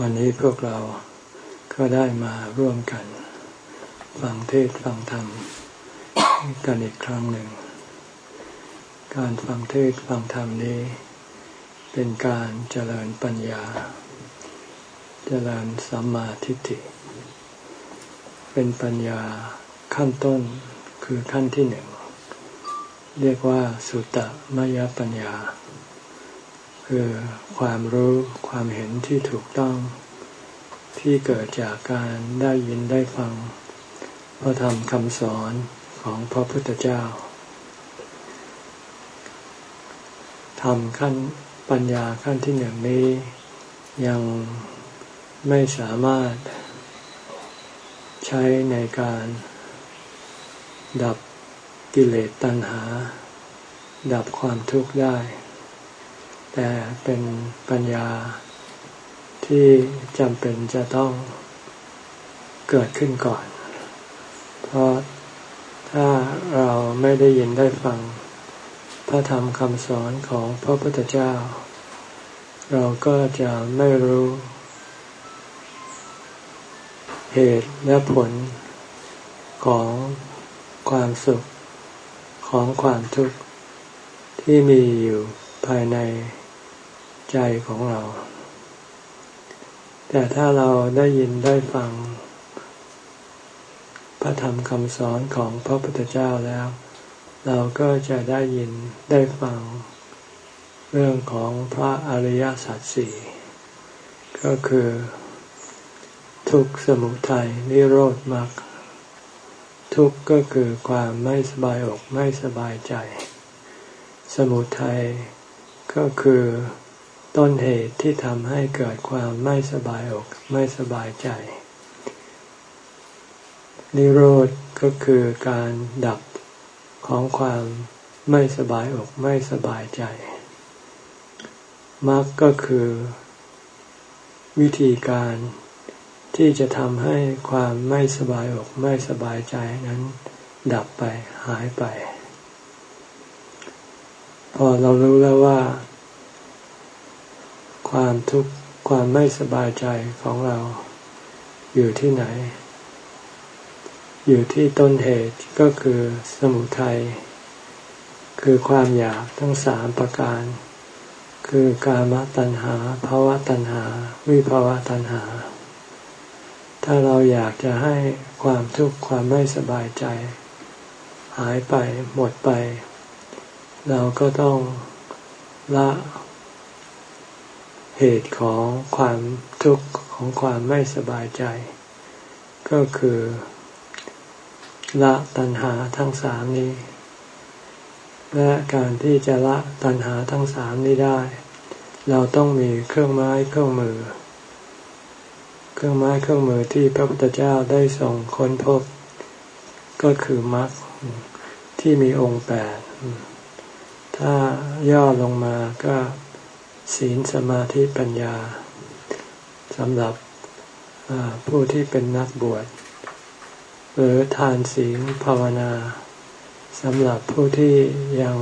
วันนี้พวกเราก็ได้มาร่วมกัน ฟังเทศฟังธรรมกันอีกครั้งหนึ่ง การฟังเทศฟังธรรมนี้ เป็นการเจริญปัญญา เจริญสัมมาทิฏฐิ เป็นปัญญาขั้นต้นคือขั้นที่หนึ่ง เรียกว่าสุตตมยปัญญา คือความรู้ความเห็นที่ถูกต้อง ที่เกิดจากการได้ยินได้ฟัง พระธรรมคำสอนของพระพุทธเจ้าทำขั้นปัญญาขั้นที่หนึ่งนี้ยังไม่สามารถใช้ในการดับกิเลสตัณหา ดับความทุกข์ได้ แต่เป็นปัญญาที่จำเป็นจะต้องเกิดขึ้นก่อน เพราะถ้าเราไม่ได้ยินได้ฟัง พระธรรมคำสอนของพระพุทธเจ้า เราก็จะไม่รู้ เหตุและผลของความสุขของความทุกข์ที่มีอยู่ภายใน ใจของเรา แต่ถ้าเราได้ยินได้ฟัง พระธรรมคำสอนของพระพุทธเจ้าแล้ว เราก็จะได้ยินได้ฟัง เรื่องของพระอริยสัจสี่ก็คือ ทุกข์สมุทัยนิโรธมรรคทุกข์ก็คือความไม่สบายอกไม่สบายใจ สมุทัยก็คือ ต้นเหตุที่ทำให้เกิดความไม่สบายอกไม่สบายใจ นิโรธก็คือการดับของความไม่สบายอกไม่สบายใจมรรคก็คือวิธีการที่จะทำให้ความไม่สบายอกไม่สบายใจนั้น ดับไปหายไป พอเรารู้แล้วว่า ความทุกข์ความไม่สบายใจของเราอยู่ที่ไหน อยู่ที่ต้นเหตุก็คือสมุทัย คือความอยากทั้งสามประการ คือกามตัณหาภาวะตัณหา วิภาวะตัณหา ถ้าเราอยากจะให้ความทุกข์ความไม่สบายใจ หายไปหมดไป เราก็ต้องละ เหตุของความทุกข์ของความไม่สบายใจ ก็คือละตัณหาทั้งสามนี้ และการที่จะละตัณหาทั้งสามนี้ได้ เราต้องมีเครื่องไม้เครื่องมือ เครื่องไม้เครื่องมือที่พระพุทธเจ้าได้ส่งค้นพบ ก็คือมรรคที่มีองค์แปดถ้าย่อลงมาก็ ศีลสมาธิปัญญาสำหรับผู้ที่เป็นนักบวช หรือทานศีลภาวนาสำหรับผู้ที่ยัง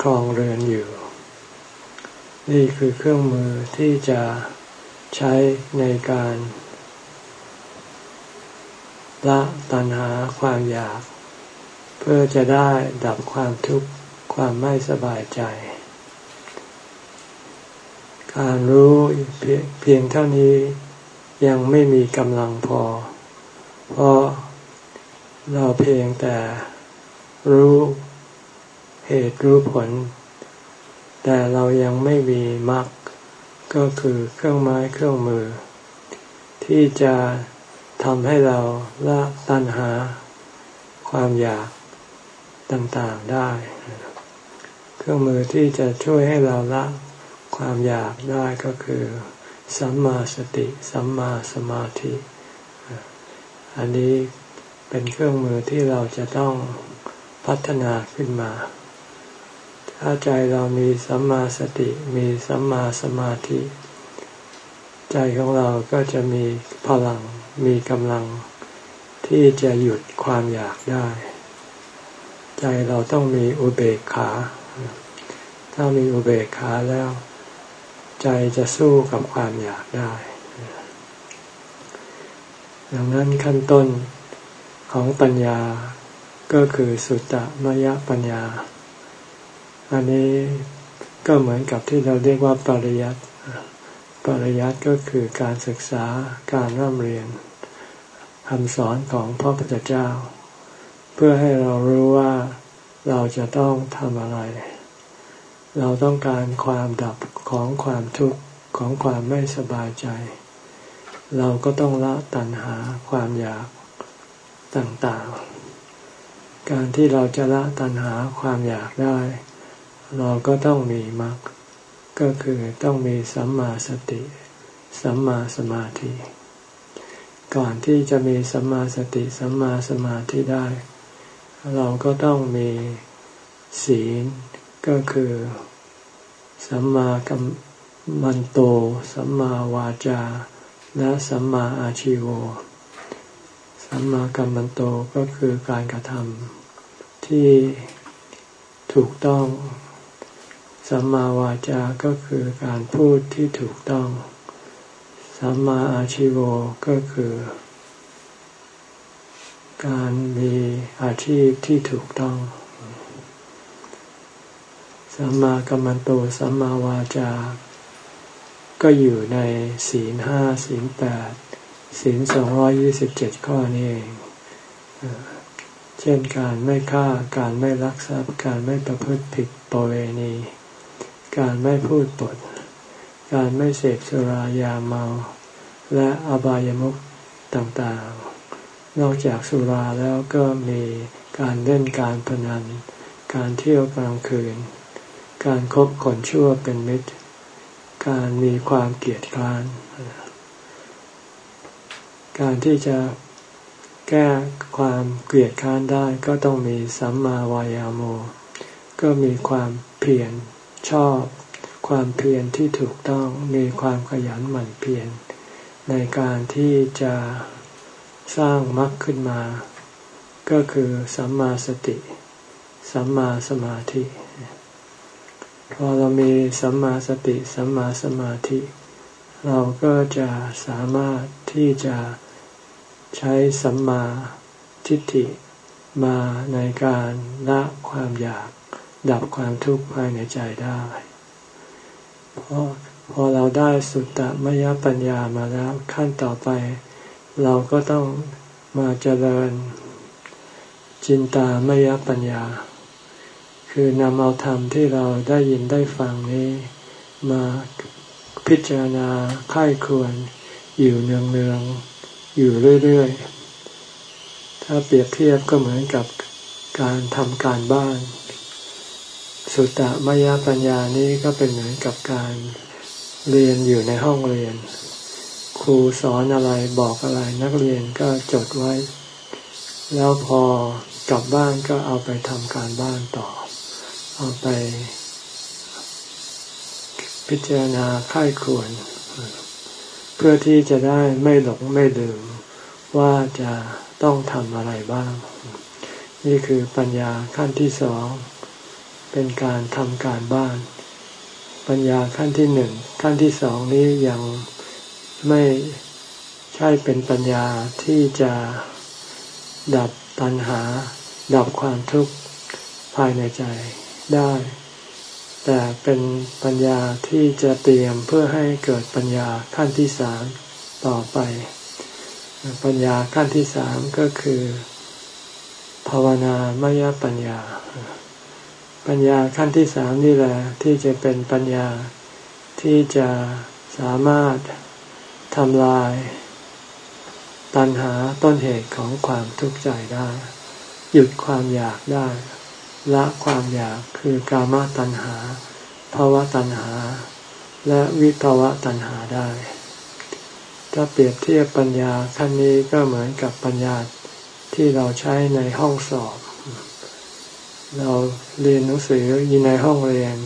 ครองเรือนอยู่ นี่คือเครื่องมือที่จะใช้ในการละตัณหาความอยาก เพื่อจะได้ดับความทุกข์ความไม่สบายใจ การรู้เพียงเท่านี้ยังไม่มีกำลังพอ เพราะเราเพียงแต่รู้เหตุรู้ผล แต่เรายังไม่มีมรรคก็คือเครื่องไม้เครื่องมือ ที่จะทำให้เราละตัณหา ความอยากต่างๆได้ เครื่องมือที่จะช่วยให้เราละ ความอยากได้ก็คือสัมมาสติ สัมมาสมาธิ อันนี้เป็นเครื่องมือที่เราจะต้องพัฒนาขึ้นมา ถ้าใจเรามีสัมมาสติ มีสัมมาสมาธิ ใจของเราก็จะมีพลัง มีกำลัง ที่จะหยุดความอยากได้ ใจเราต้องมีอุเบกขา ถ้ามีอุเบกขาแล้ว ใจจะสู้กับความอยากได้ ดังนั้นขั้นต้นของปัญญาก็คือสุตตมยปัญญา อันนี้ก็เหมือนกับที่เราเรียกว่าปริยัติปริยัติก็คือการศึกษาการร่ำเรียนคำสอนของพระพุทธเจ้า เพื่อให้เรารู้ว่าเราจะต้องทำอะไร เราต้องการความดับของความทุกข์ของความไม่สบายใจ เราก็ต้องละตัณหาความอยากต่างๆ การที่เราจะละตัณหาความอยากได้ เราก็ต้องมีมรรคก็คือต้องมีสัมมาสติ สัมมาสมาธิ ก่อนที่จะมีสัมมาสติ สัมมาสมาธิได้ เราก็ต้องมีศีล ก็คือสัมมากัมมันโต สัมมาวาจา และสัมมาอาชิโว สัมมากัมมันโตก็คือการกระทำที่ถูกต้อง สัมมาวาจาก็คือการพูดที่ถูกต้อง สัมมาอาชิโวก็คือ การมีอาชีพที่ถูกต้อง สัมมากัมมันโตสัมมาวาจา ก็อยู่ในศีลห้าศีลแปดศีลสองร้อยี่สิบเจ็ดข้อนี้เอง เช่นการไม่ฆ่าการไม่ลักทรัพย์ การไม่ประพฤติผิดประเวณี การไม่พูดปด การไม่เสพสุรายาเมา และอบายามุขต่างๆ นอกจากสุราแล้วก็มีการเล่นการพนัน การเที่ยวกลางคืน การคบคนชั่วเป็นมิตร การมีความเกลียดคร้าน การที่จะแก้ความเกลียดค้านได้ก็ต้องมีสัมมาวายาโม ก็มีความเพียรชอบ ความเพียรที่ถูกต้องมีความขยันหมั่นเพียรในการที่จะสร้างมรรคขึ้นมา ก็คือสัมมาสติ สัมมาสมาธิ พอเรามีสัมมาสติสัมมาสมาธิ เราก็จะสามารถที่จะใช้สัมมาทิฏฐิมาในการละความอยากดับความทุกข์ภายในใจได้เพอพอเราได้สุตตมยปัญญามาแล้วขั้นต่อไป เราก็ต้องมาเจริญจินตามยปัญญา คือนำเอาธรรมที่เราได้ยินได้ฟังนี้ มาพิจารณาค่ายควรอยู่เนืองๆอยู่เรื่อยๆ ถ้าเปรียบเทียบก็เหมือนกับการทำการบ้าน สุตตมยปัญญานี้ก็เป็นเหมือนกับการเรียนอยู่ในห้องเรียน ครูสอนอะไรบอกอะไรนักเรียนก็จดไว้ แล้วพอกลับบ้านก็เอาไปทำการบ้านต่อ เอาไปพิจารณาค่ายควร เพื่อที่จะได้ไม่หลงไม่ลืมว่าจะต้องทำอะไรบ้าง นี่คือปัญญาขั้นที่สอง เป็นการทำการบ้าน ปัญญาขั้นที่หนึ่งขั้นที่สองนี้ยังไม่ใช่เป็นปัญญาที่จะดับตัณหา ดับความทุกข์ภายในใจ ได้ แต่เป็นปัญญาที่จะเตรียมเพื่อให้เกิดปัญญาขั้นที่สามต่อไป ปัญญาขั้นที่สามก็คือ ภาวนามยปัญญา ปัญญาขั้นที่สามนี่แหละที่จะเป็นปัญญาที่จะสามารถทำลายตัณหาต้นเหตุของความทุกข์ใจได้ หยุดความอยากได้ ละความอยากคือกามตัณหาภาวะตัณหา และวิภาวะตัณหาได้ ถ้าเปรียบเทียบปัญญาขั้นนี้ก็เหมือนกับปัญญาที่เราใช้ในห้องสอบ เราเรียนหนังสืออยู่ในห้องเรียน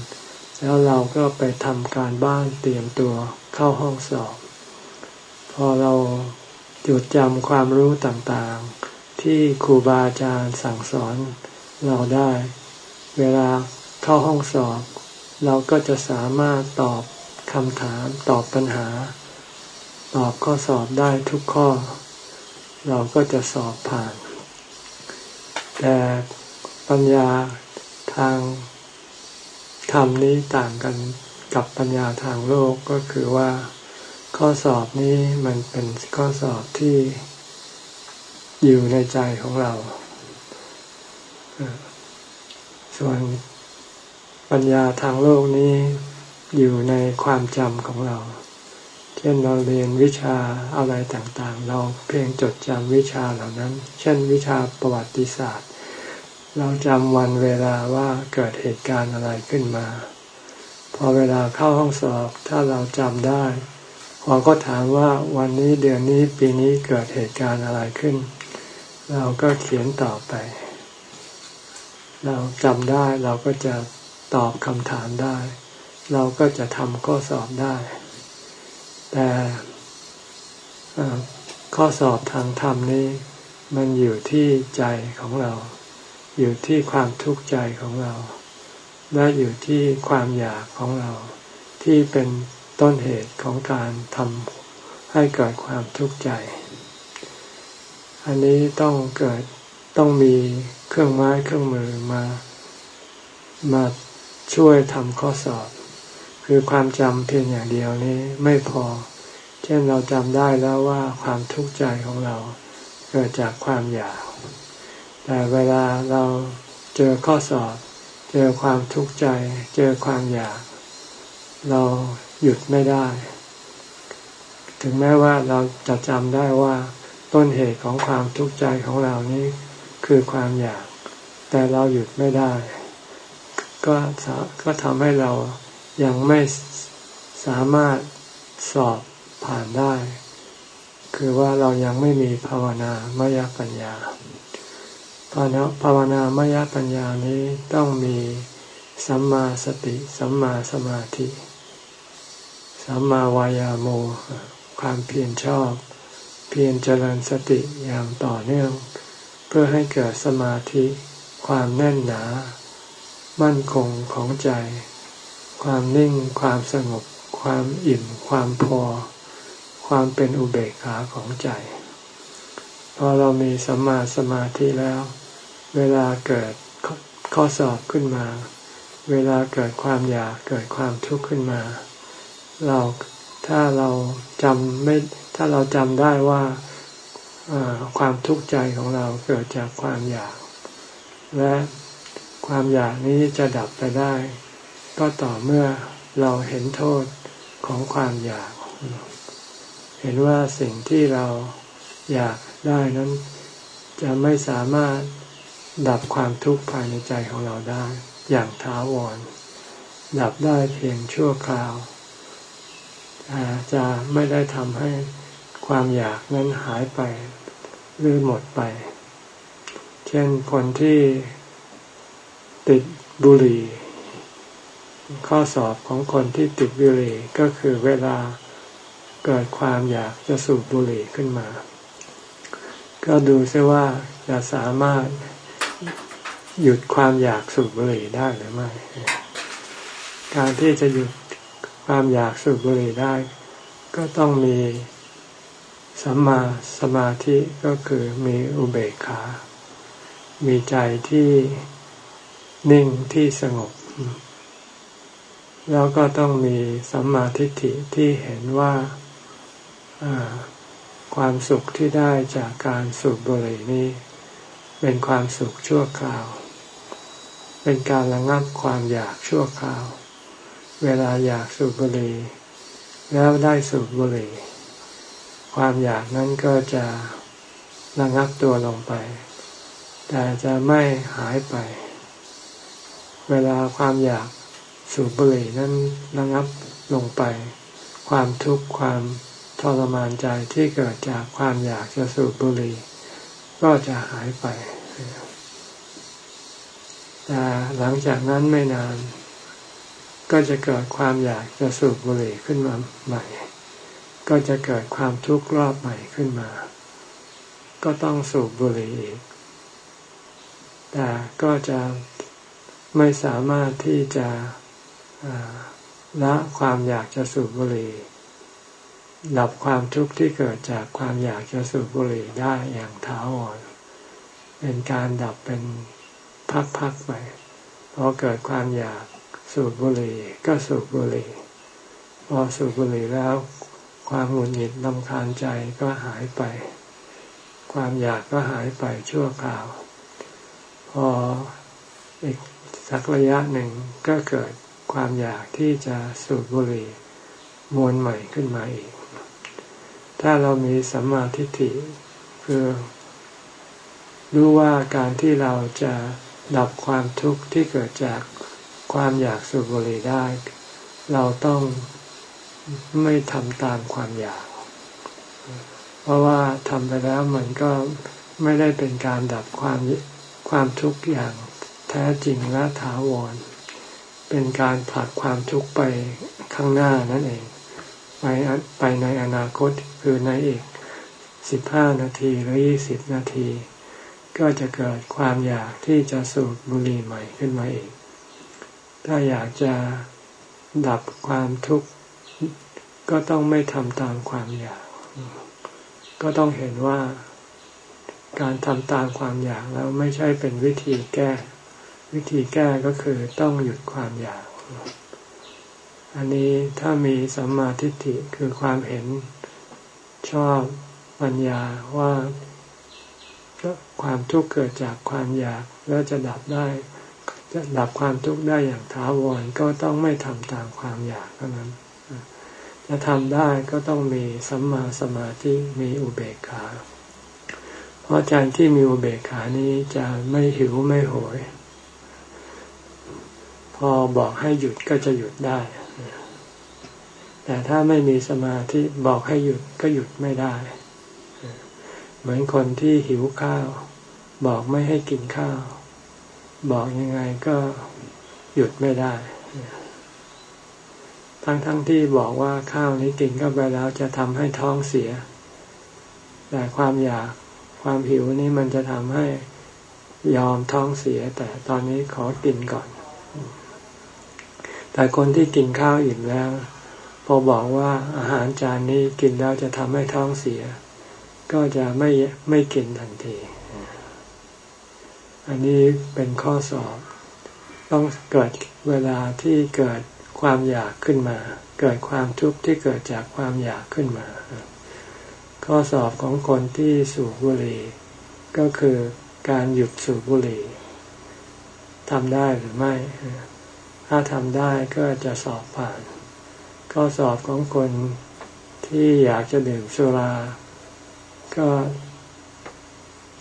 แล้วเราก็ไปทำการบ้านเตรียมตัวเข้าห้องสอบ พอเราจดจำความรู้ต่างๆ ที่ครูบาอาจารย์สั่งสอน เราได้ เวลาเข้าห้องสอบ เราก็จะสามารถตอบคำถามตอบปัญหา ตอบข้อสอบได้ทุกข้อ เราก็จะสอบผ่าน แต่ปัญญาทางธรรมนี้ต่างกันกับปัญญาทางโลกก็คือว่า ข้อสอบนี้มันเป็นข้อสอบที่อยู่ในใจของเรา ส่วนปัญญาทางโลกนี้อยู่ในความจำของเรา เช่นเราเรียนวิชาอะไรต่างๆ เราเพียงจดจำวิชาเหล่านั้น เช่นวิชาประวัติศาสตร์ เราจำวันเวลาว่าเกิดเหตุการณ์อะไรขึ้นมา พอเวลาเข้าห้องสอบถ้าเราจำได้พอก็ถามว่าวันนี้เดือนนี้ปีนี้เกิดเหตุการณ์อะไรขึ้น เราก็เขียนต่อไป เราจำได้เราก็จะตอบคำถามได้ เราก็จะทำข้อสอบได้ แต่ข้อสอบทางธรรมนี้ มันอยู่ที่ใจของเรา อยู่ที่ความทุกข์ใจของเรา และอยู่ที่ความอยากของเรา ที่เป็นต้นเหตุของการทำให้เกิดความทุกข์ใจ อันนี้ต้องเกิดต้องมีเครื่องไม้เครื่องมือมามาช่วยทำข้อสอบ คือความจำเพียงอย่างเดียวนี้ไม่พอ เช่นเราจำได้แล้วว่าความทุกข์ใจของเราเกิดจากความอยาก แต่เวลาเราเจอข้อสอบ เจอความทุกข์ใจ เจอความอยาก เราหยุดไม่ได้ ถึงแม้ว่าเราจะจำได้ว่าต้นเหตุของความทุกข์ใจของเรานี้ คือความอยาก แต่เราหยุดไม่ได้ ก็ก็ทำให้เรายังไม่สามารถสอบผ่านได้ คือว่าเรายังไม่มีภาวนามยปัญญาภาวนามยปัญญานี้ต้องมีสัมมาสติ สัมมาสมาธิ สัมมาวายาโม ความเพียรชอบ เพียรเจริญสติอย่างต่อเนื่อง พื่อให้เกิดสมาธิ ความแน่นหนา มั่นคงของใจ ความนิ่ง ความสงบ ความอิ่ม ความพอ ความเป็นอุเบกขาของใจ พอเรามีสัมมาสมาธิแล้ว เวลาเกิดข้อสอบขึ้นมา เวลาเกิดความอยากเกิดความทุกข์ขึ้นมา เราถ้าเราจำไม่ถ้าเราจำได้ว่า ความทุกข์ใจของเราเกิดจากความอยาก และความอยากนี้จะดับไปได้ ก็ต่อเมื่อเราเห็นโทษของความอยาก เห็นว่าสิ่งที่เราอยากได้นั้น จะไม่สามารถดับความทุกข์ภายในใจของเราได้ อย่างท้าวร ดับได้เพียงชั่วคราวจะไม่ได้ทำให้ ความอยากนั้นหายไปหรือหมดไป เช่นคนที่ติดบุหรี่ ข้อสอบของคนที่ติดบุหรี่ก็คือเวลาเกิดความอยากจะสูบบุหรี่ขึ้นมา ก็ดูซิว่าจะสามารถหยุดความอยากสูบบุหรี่ได้หรือไม่ การที่จะหยุดความอยากสูบบุหรี่ได้ ก็ต้องมี สัมมาสมาธิก็คือมีอุเบกขา มีใจที่นิ่งที่สงบ แล้วก็ต้องมีสัมมาทิฏฐิที่เห็นว่าความสุขที่ได้จากการสูบบุหรี่นี้ เป็นความสุขชั่วคราว เป็นการระงับความอยากชั่วคราว เวลาอยากสูบบุหรี่แล้วได้สูบบุหรี่ ความอยากนั้นก็จะระงับตัวลงไป แต่จะไม่หายไป เวลาความอยากสูบบุหรี่นั้นระงับลงไป ความทุกข์ความทรมานใจที่เกิดจากความอยากจะสูบบุหรี่ก็จะหายไปแต่หลังจากนั้นไม่นาน ก็จะเกิดความอยากจะสูบบุหรี่ขึ้นมาใหม่ ก็จะเกิดความทุกข์รอบใหม่ขึ้นมา ก็ต้องสูบบุหรี่อีก แต่ก็จะไม่สามารถที่จะละความอยากจะสูบบุหรี่ดับความทุกข์ที่เกิดจากความอยากจะสูบบุหรี่ได้อย่างท้าวรเป็นการดับเป็นพักๆไปพอเกิดความอยากสูบบุหรี่ก็สูบบุหรี่พอสูบบุหรี่แล้ว ความหงุดหงิดลำคาญใจก็หายไป ความอยากก็หายไปชั่วคราว พออีกสักระยะหนึ่งก็เกิดความอยากที่จะสูบบุหรี่มวลใหม่ขึ้นมาอีก ถ้าเรามีสัมมาทิฏฐิคือรู้ว่าการที่เราจะดับความทุกข์ที่เกิดจากความอยากสูบบุหรี่ได้ เราต้อง ไม่ทำตามความอยาก เพราะว่าทำไปแล้วมันก็ไม่ได้เป็นการดับความความทุกข์อย่างแท้จริงและถาวร เป็นการผลักความทุกข์ไปข้างหน้านั่นเอง ไปไปในอนาคตคือในอีกสิบห้านาทีหรือยี่สิบนาที ก็จะเกิดความอยากที่จะสูบบุหรี่ใหม่ขึ้นมาอีก ถ้าอยากจะดับความทุกข์ ก็ต้องไม่ทำตามความอยาก ก็ต้องเห็นว่าการทำตามความอยากแล้วไม่ใช่เป็นวิธีแก้ วิธีแก้ก็คือต้องหยุดความอยาก อันนี้ถ้ามีสัมมาทิฏฐิคือความเห็นชอบปัญญาว่าความทุกข์เกิดจากความอยากแล้วจะดับได้ จะดับความทุกข์ได้อย่างถาวรก็ต้องไม่ทำตามความอยากเท่านั้น จะทำได้ก็ต้องมีสัมมาสมาธิมีอุเบกขา เพราะใจที่มีอุเบกขานี้จะไม่หิวไม่โหย พอบอกให้หยุดก็จะหยุดได้ แต่ถ้าไม่มีสมาธิบอกให้หยุดก็หยุดไม่ได้ เหมือนคนที่หิวข้าว บอกไม่ให้กินข้าว บอกยังไงก็หยุดไม่ได้ ทั้งๆทที่บอกว่าข้าวนี้กินเข้าไปแล้วจะทำให้ท้องเสีย แต่ความอยากความหิวนี่มันจะทำให้ยอมท้องเสีย แต่ตอนนี้ขอกินก่อน แต่คนที่กินข้าวอิ่มแล้ว พอบอกว่าอาหารจานนี้กินแล้วจะทำให้ท้องเสีย ก็จะไม่ไม่กินทันที อันนี้เป็นข้อสอบ ต้องเกิดเวลาที่เกิด ความอยากขึ้นมา เกิดความทุกข์ที่เกิดจากความอยากขึ้นมา ข้อสอบของคนที่สูบบุหรี่ก็คือการหยุดสูบบุหรี่ทำได้หรือไม่ ถ้าทำได้ก็จะสอบผ่าน ข้อสอบของคนที่อยากจะดื่มสุรา ก็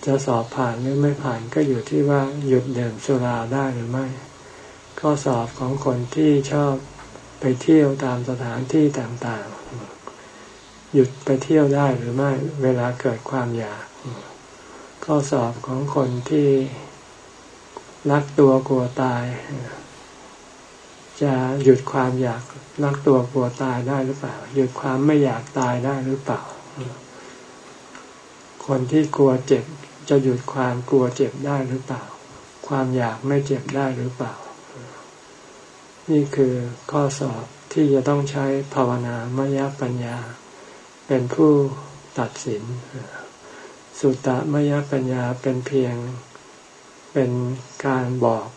จะสอบผ่านหรือไม่ผ่านก็อยู่ที่ว่าหยุดดื่มสุราได้หรือไม่ ข้อสอบของคนที่ชอบไปเที่ยวตามสถานที่ต่างๆ หยุดไปเที่ยวได้หรือไม่เวลาเกิดความอยาก ข้อสอบของคนที่รักตัวกลัวตาย จะหยุดความอยากรักตัวกลัวตายได้หรือเปล่า หยุดความไม่อยากตายได้หรือเปล่า คนที่กลัวเจ็บจะหยุดความกลัวเจ็บได้หรือเปล่า ความอยากไม่เจ็บได้หรือเปล่า นี่คือข้อสอบที่จะต้องใช้ภาวนามยปัญญา เป็นผู้ตัดสิน สุตตมยปัญญาเป็นเพียงเป็นการบอก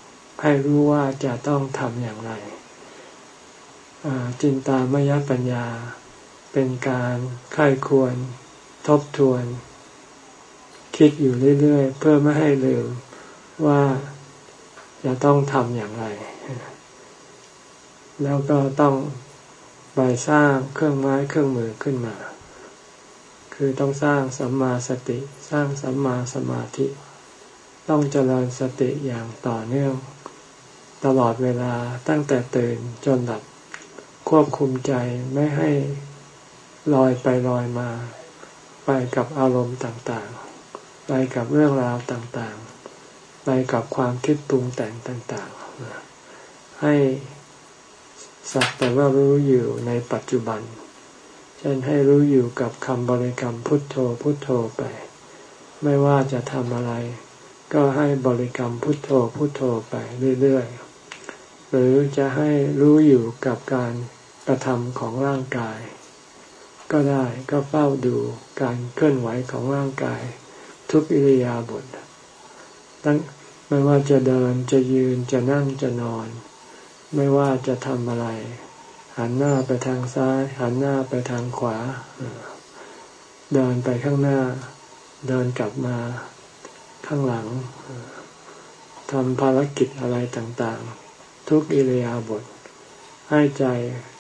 ให้รู้ว่าจะต้องทำอย่างไร จินตามยปัญญา เป็นการค่ายควร ทบทวน คิดอยู่เรื่อยๆ เพื่อไม่ให้ลืมว่าจะต้องทำอย่างไร แล้วก็ต้องไปสร้างเครื่องไม้เครื่องมือขึ้นมา คือต้องสร้างสัมมาสติ สร้างสัมมาสมาธิ ต้องเจริญสติอย่างต่อเนื่อง ตลอดเวลาตั้งแต่ตื่นจนหลับควบคุมใจไม่ให้ลอยไปลอยมา ไปกับอารมณ์ต่างๆ ไปกับเรื่องราวต่างๆ ไปกับความคิดปรุงแต่งต่างๆ ให้ สักแต่ว่ารู้อยู่ในปัจจุบัน เช่นให้รู้อยู่กับคำบริกรรมพุทโธพุทโธไป ไม่ว่าจะทำอะไร ก็ให้บริกรรมพุทโธพุทโธไปเรื่อยๆ หรือจะให้รู้อยู่กับการกระทำของร่างกาย ก็ได้ก็เฝ้าดูการเคลื่อนไหวของร่างกาย ทุกอิริยาบถตั้งไม่ว่าจะเดินจะยืนจะนั่งจะนอน ไม่ว่าจะทำอะไร หันหน้าไปทางซ้าย หันหน้าไปทางขวา เดินไปข้างหน้า เดินกลับมาข้างหลังทำภารกิจอะไรต่างๆ ทุกอิริยาบถให้ใจ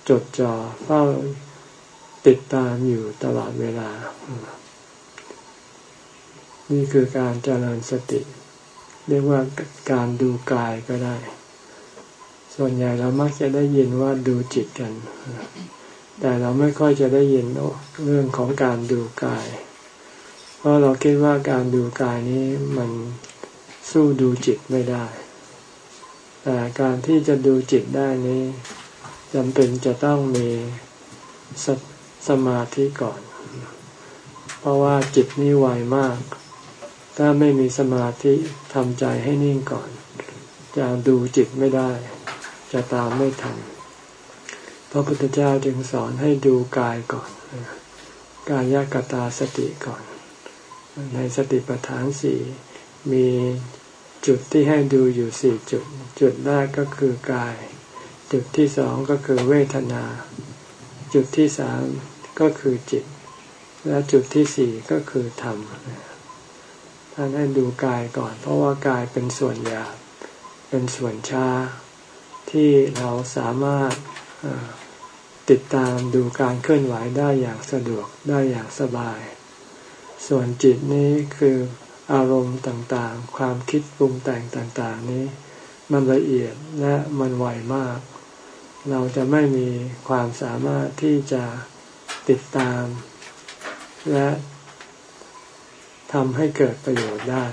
จดจ่อเฝ้าติดตามอยู่ตลอดเวลา นี่คือการเจริญสติ เรียกว่าการดูกายก็ได้ ส่วนใหญ่เรามักจะได้ยินว่าดูจิตกัน แต่เราไม่ค่อยจะได้ยินเรื่องของการดูกาย เพราะเราคิดว่าการดูกายนี้มันสู้ดูจิตไม่ได้ แต่การที่จะดูจิตได้นี้จำเป็นจะต้องมีสสมาธิก่อน เพราะว่าจิตนี่ไวมาก ถ้าไม่มีสมาธิทำใจให้นิ่งก่อน จะดูจิตไม่ได้ จะตามไม่ทัน พระพุทธเจ้าจึงสอนให้ดูกายก่อน กายกตาสติก่อน ในสติปัฏฐานสี่มีจุดที่ให้ดูอยู่สี่จุด จุดแรกก็คือกาย จุดที่สองก็คือเวทนา จุดที่สามก็คือจิต และจุดที่สี่ก็คือธรรมท่านให้ดูกายก่อน เพราะว่ากายเป็นส่วนหยาบเป็นส่วนช้า ที่เราสามารถติดตามดูการเคลื่อนไหวได้อย่างสะดวกได้อย่างสบาย ส่วนจิตนี้คืออารมณ์ต่างๆ ความคิดปรุงแต่งต่างๆนี้ มันละเอียดและมันไวมาก เราจะไม่มีความสามารถที่จะติดตาม และทำให้เกิดประโยชน์ได้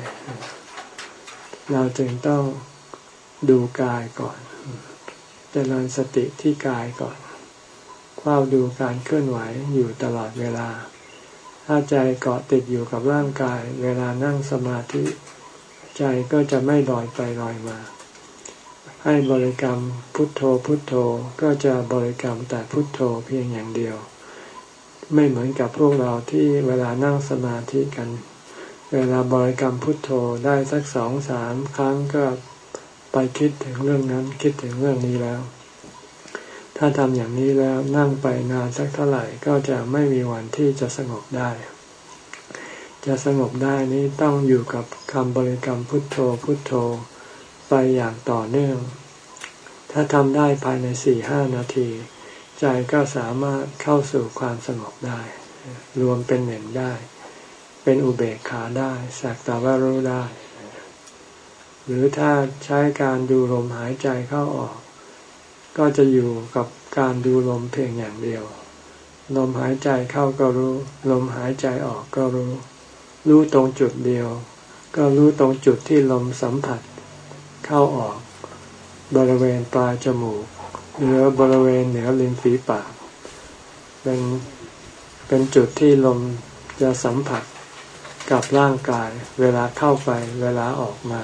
เราจึงต้องดูกายก่อน เจริญสติที่กายก่อนเฝ้าดูการเคลื่อนไหวอยู่ตลอดเวลา ถ้าใจเกาะติดอยู่กับร่างกาย เวลานั่งสมาธิ ใจก็จะไม่ลอยไปลอยมา ให้บริกรรมพุทโธพุทโธก็จะบริกรรมแต่พุทโธเพียงอย่างเดียว ไม่เหมือนกับพวกเราที่เวลานั่งสมาธิกัน เวลาบริกรรมพุทโธได้สักสองสามครั้งก็ ไปคิดถึงเรื่องนั้นคิดถึงเรื่องนี้แล้ว ถ้าทำอย่างนี้แล้วนั่งไปนานสักเท่าไหร่ก็จะไม่มีวันที่จะสงบได้ จะสงบได้นี้ต้องอยู่กับคำบริกรรมพุทโธพุทโธ ไปอย่างต่อเนื่อง ถ้าทำได้ภายในสี่ห้านาที ใจก็สามารถเข้าสู่ความสงบได้ รวมเป็นหนึ่งได้ เป็นอุเบกขาได้สักแต่ว่ารู้ได้ หรือถ้าใช้การดูลมหายใจเข้าออก ก็จะอยู่กับการดูลมเพียงอย่างเดียว ลมหายใจเข้าก็รู้ ลมหายใจออกก็รู้ รู้ตรงจุดเดียว ก็รู้ตรงจุดที่ลมสัมผัส เข้าออก บริเวณปลายจมูกหรือบริเวณเหนือลิ้นฝีปาก เป็นเป็นจุดที่ลมจะสัมผัสกับร่างกาย เวลาเข้าไปเวลาออกมา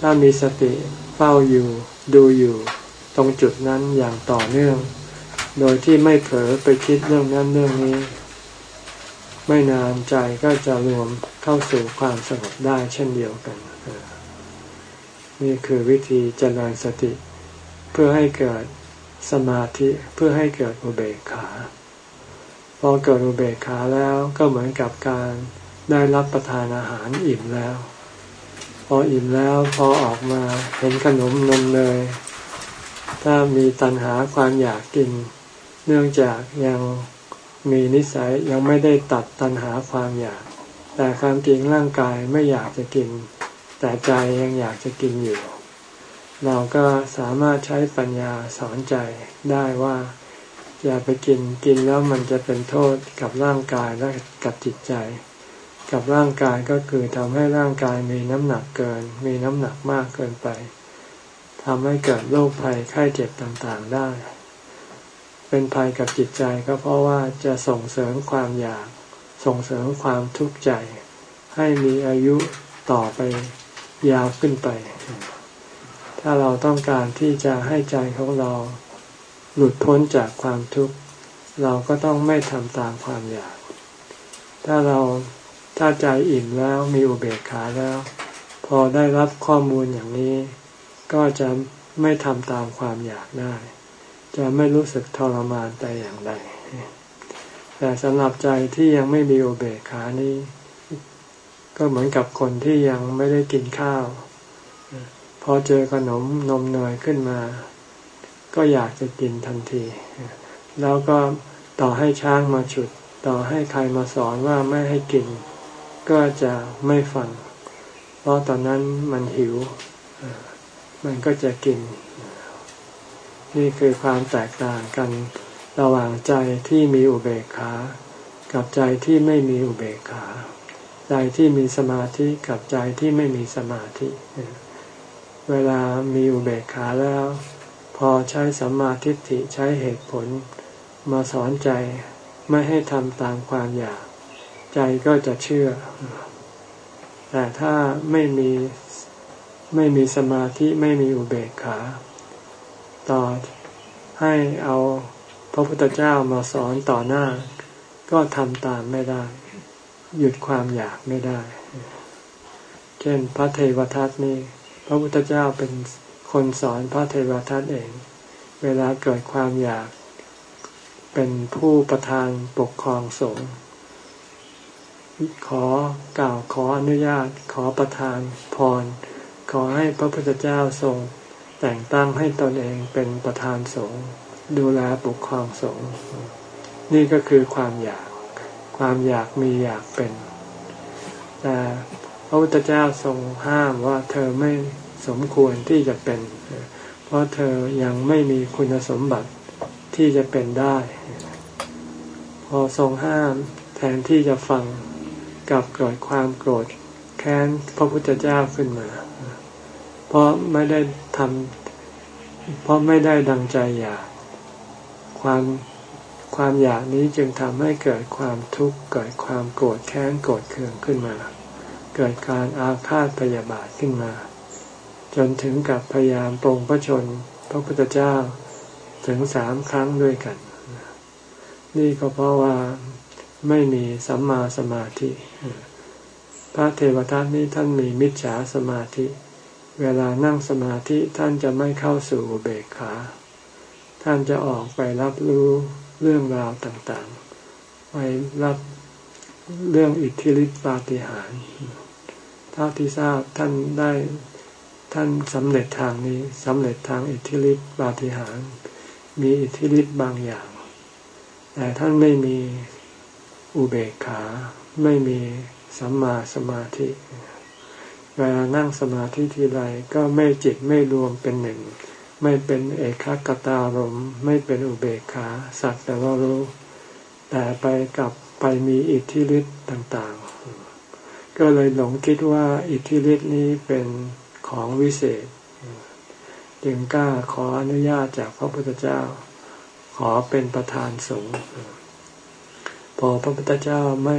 ถ้ามีสติเฝ้าอยู่ ดูอยู่ ตรงจุดนั้นอย่างต่อเนื่อง โดยที่ไม่เผลอไปคิดเรื่องนั้นเรื่องนี้ ไม่นานใจก็จะรวมเข้าสู่ความสงบได้เช่นเดียวกัน นี่คือวิธีเจริญสติ เพื่อให้เกิดสมาธิเพื่อให้เกิดอุเบกขา พอเกิดอุเบกขาแล้วก็เหมือนกับการได้รับประทานอาหารอิ่มแล้ว พออิ่มแล้วพอออกมาเห็นขนมนมเนยถ้ามีตัณหาความอยากกิน เนื่องจากยังมีนิสัยยังไม่ได้ตัดตัณหาความอยาก แต่ความจริงร่างกายไม่อยากจะกิน แต่ใจยังอยากจะกินอยู่ เราก็สามารถใช้ปัญญาสอนใจได้ว่าอย่าไปกินกินแล้วมันจะเป็นโทษกับร่างกายและกับจิตใจ กับร่างกายก็คือทำให้ร่างกายมีน้ำหนักเกิน มีน้ำหนักมากเกินไปทำให้เกิดโรคภัยไข้เจ็บต่างๆได้ เป็นภัยกับจิตใจก็เพราะว่าจะส่งเสริมความอยาก ส่งเสริมความทุกข์ใจ ให้มีอายุต่อไปยาวขึ้นไป ถ้าเราต้องการที่จะให้ใจของเราหลุดพ้นจากความทุกข์ เราก็ต้องไม่ทำตามความอยาก ถ้าเรา ถ้าใจอิ่มแล้วมีอุเบกขาแล้ว พอได้รับข้อมูลอย่างนี้ ก็จะไม่ทำตามความอยากได้ จะไม่รู้สึกทรมานแต่อย่างใดแต่สำหรับใจที่ยังไม่มีอุเบกขานี้ ก็เหมือนกับคนที่ยังไม่ได้กินข้าว พอเจอขนมนมเนยขึ้นมา ก็อยากจะกินทันที แล้วก็ต่อให้ช้างมาฉุด ต่อให้ใครมาสอนว่าไม่ให้กิน ก็จะไม่ฟัง เพราะตอนนั้นมันหิว มันก็จะกิน นี่คือความแตกต่างกันระหว่างใจที่มีอุเบกขา กับใจที่ไม่มีอุเบกขา ใจที่มีสมาธิกับใจที่ไม่มีสมาธิ เวลามีอุเบกขาแล้ว พอใช้สัมมาทิฏฐิใช้เหตุผล มาสอนใจไม่ให้ทำตามความอยาก ใจก็จะเชื่อ แต่ถ้าไม่มีไม่มีสมาธิไม่มีอุเบกขา ต่อให้เอาพระพุทธเจ้ามาสอนต่อหน้า ก็ทำตามไม่ได้ หยุดความอยากไม่ได้ เช่นพระเทวทัตนี่พระพุทธเจ้าเป็นคนสอนพระเทวทัตเอง เวลาเกิดความอยาก เป็นผู้ประธานปกครองสงฆ์ ขอกล่าวขออนุญาตขอประทานพร ขอให้พระพุทธเจ้าทรงแต่งตั้งให้ตนเองเป็นประธานสงฆ์ดูแลปกครองสงฆ์นี่ก็คือความอยาก ความอยากมีอยากเป็น แต่พระพุทธเจ้าทรงห้ามว่าเธอไม่สมควรที่จะเป็น เพราะเธอยังไม่มีคุณสมบัติที่จะเป็นได้ พอทรงห้ามแทนที่จะฟัง กับเกิดความโกรธแค้นพระพุทธเจ้าขึ้นมา เพราะไม่ได้ทำเพราะไม่ได้ดังใจอยาก ความความอยากนี้จึงทำให้เกิดความทุกข์เกิดความโกรธแค้นโกรธเคืองขึ้นมา เกิดการอาฆาตพยาบาทขึ้นมา จนถึงกับพยายามปรงพระชนพระพุทธเจ้าถึงสามครั้งด้วยกัน นี่ก็เพราะว่าไม่มีสัมมาสมาธิ พระเทวทัตนี้ท่านมีมิจฉาสมาธิ เวลานั่งสมาธิท่านจะไม่เข้าสู่เบกขา ท่านจะออกไปรับรู้เรื่องราวต่างๆ ไปรับเรื่องอิทธิฤทธิปาฏิหาริย์เท่าที่ทราบท่านได้ท่านสำเร็จทางนี้สำเร็จทางอิทธิฤทธิปาฏิหาริย์มีอิทธิฤทธิ์บางอย่าง แต่ท่านไม่มีอุเบกขาไม่มี สัมมาสมาธิเวลานั่งสมาธิทีไรก็ไม่จิตไม่รวมเป็นหนึ่ง ไม่เป็นเอกคตารมไม่เป็นอุเบกขาสักแต่ว่ารู้ แต่ไปกลับไปมีอิทธิฤทธิ์ต่างๆ ก็เลยหลงคิดว่าอิทธิฤทธิ์นี้เป็นของวิเศษ จึงกล้าขออนุญาตจากพระพุทธเจ้า ขอเป็นประธานสงฆ์พอพระพุทธเจ้าไม่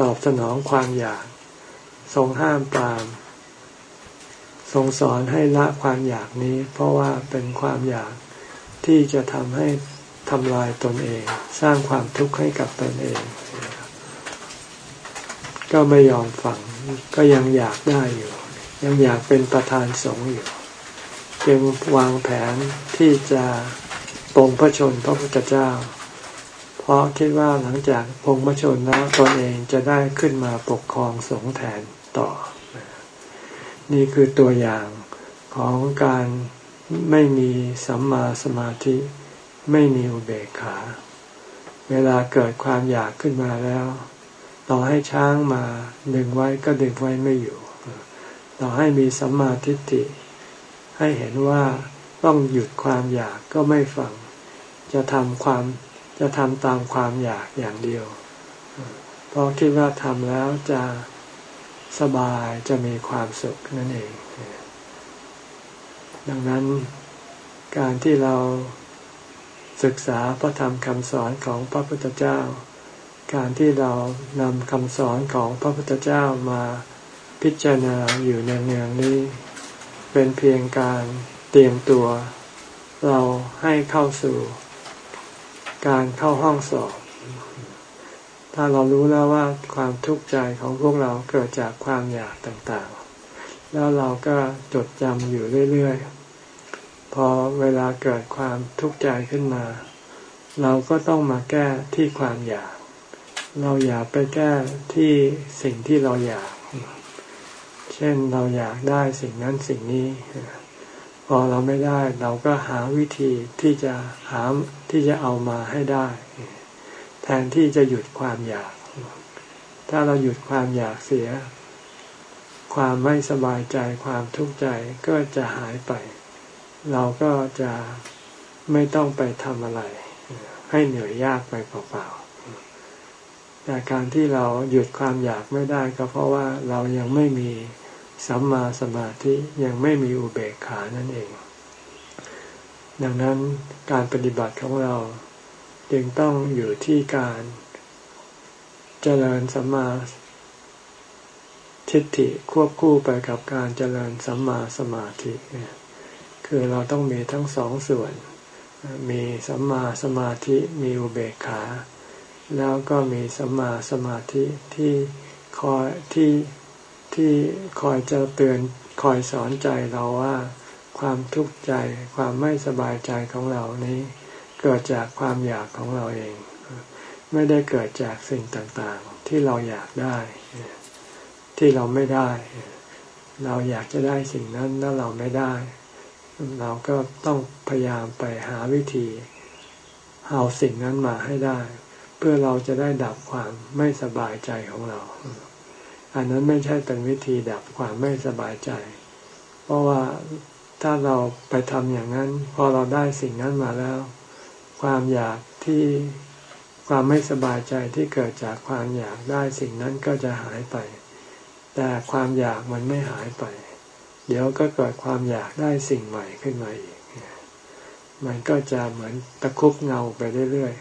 ตอบสนองความอยาก ทรงห้ามปราม ทรงสอนให้ละความอยากนี้ เพราะว่าเป็นความอยากที่จะทำให้ทำลายตนเอง สร้างความทุกข์ให้กับตนเอง ก็ไม่ยอมฟังก็ยังอยากได้อยู่ ยังอยากเป็นประธานสงฆ์อยู่จึงวางแผนที่จะปรงพระชนพระพุทธเจ้า เพราะคิดว่าหลังจากปรงพระชนแล้วตนเองจะได้ขึ้นมาปกครองสงฆ์แทนต่อ นี่คือตัวอย่างของการไม่มีสัมมาสมาธิ ไม่มีอุเบกขา เวลาเกิดความอยากขึ้นมาแล้ว ต่อให้ช้างมาดึงไว้ก็ดึงไว้ไม่อยู่ ต่อให้มีสัมมาทิฏฐิ ให้เห็นว่าต้องหยุดความอยากก็ไม่ฟัง จะทำความ จะทำตามความอยากอย่างเดียว เพราะคิดว่าทำแล้วจะสบายจะมีความสุขนั่นเอง ดังนั้นการที่เราศึกษาพระธรรมคำสอนของพระพุทธเจ้า การที่เรานำคำสอนของพระพุทธเจ้ามาพิจารณาอยู่ในเนืองนี้ เป็นเพียงการเตรียมตัว เราให้เข้าสู่ การเข้าห้องสอบ ถ้าเรารู้แล้วว่าความทุกข์ใจของพวกเราเกิดจากความอยากต่างๆ แล้วเราก็จดจำอยู่เรื่อยๆ พอเวลาเกิดความทุกข์ใจขึ้นมา เราก็ต้องมาแก้ที่ความอยาก เราอย่าไปแก้ที่สิ่งที่เราอยาก เช่นเราอยากได้สิ่งนั้นสิ่งนี้พอเราไม่ได้เราก็หาวิธีที่จะหา ที่จะเอามาให้ได้ แทนที่จะหยุดความอยาก ถ้าเราหยุดความอยากเสีย ความไม่สบายใจความทุกข์ใจก็จะหายไป เราก็จะไม่ต้องไปทำอะไร ให้เหนื่อยยากไปเปล่าๆแต่การที่เราหยุดความอยากไม่ได้ก็เพราะว่าเรายังไม่มีสัมมาสมาธิยังไม่มีอุเบกขานั่นเอง ดังนั้นการปฏิบัติของเราจึงต้องอยู่ที่การเจริญสัมมาทิฏฐิควบคู่ไปกับการเจริญสัมมาสมาธิ คือเราต้องมีทั้งสองส่วน มีสัมมาสมาธิมีอุเบกขา แล้วก็มีสัมมาสมาธิที่คอยที่ที่คอยจะเตือนคอยสอนใจเราว่า ความทุกข์ใจ ความไม่สบายใจของเรานี้ เกิดจากความอยากของเราเอง ไม่ได้เกิดจากสิ่งต่างๆ ที่เราอยากได้ ที่เราไม่ได้ เราอยากจะได้สิ่งนั้นแล้วเราไม่ได้ เราก็ต้องพยายามไปหาวิธีเอาสิ่งนั้นมาให้ได้ เพื่อเราจะได้ดับความไม่สบายใจของเรา อันนั้นไม่ใช่เป็นวิธีดับความไม่สบายใจ เพราะว่า ถ้าเราไปทำอย่างนั้น พอเราได้สิ่งนั้นมาแล้ว ความอยากที่ความไม่สบายใจที่เกิดจากความอยากได้สิ่งนั้นก็จะหายไป แต่ความอยากมันไม่หายไป เดี๋ยวก็เกิดความอยากได้สิ่งใหม่ขึ้นมาอีก มันก็จะเหมือนตะคุบเงาไปเรื่อย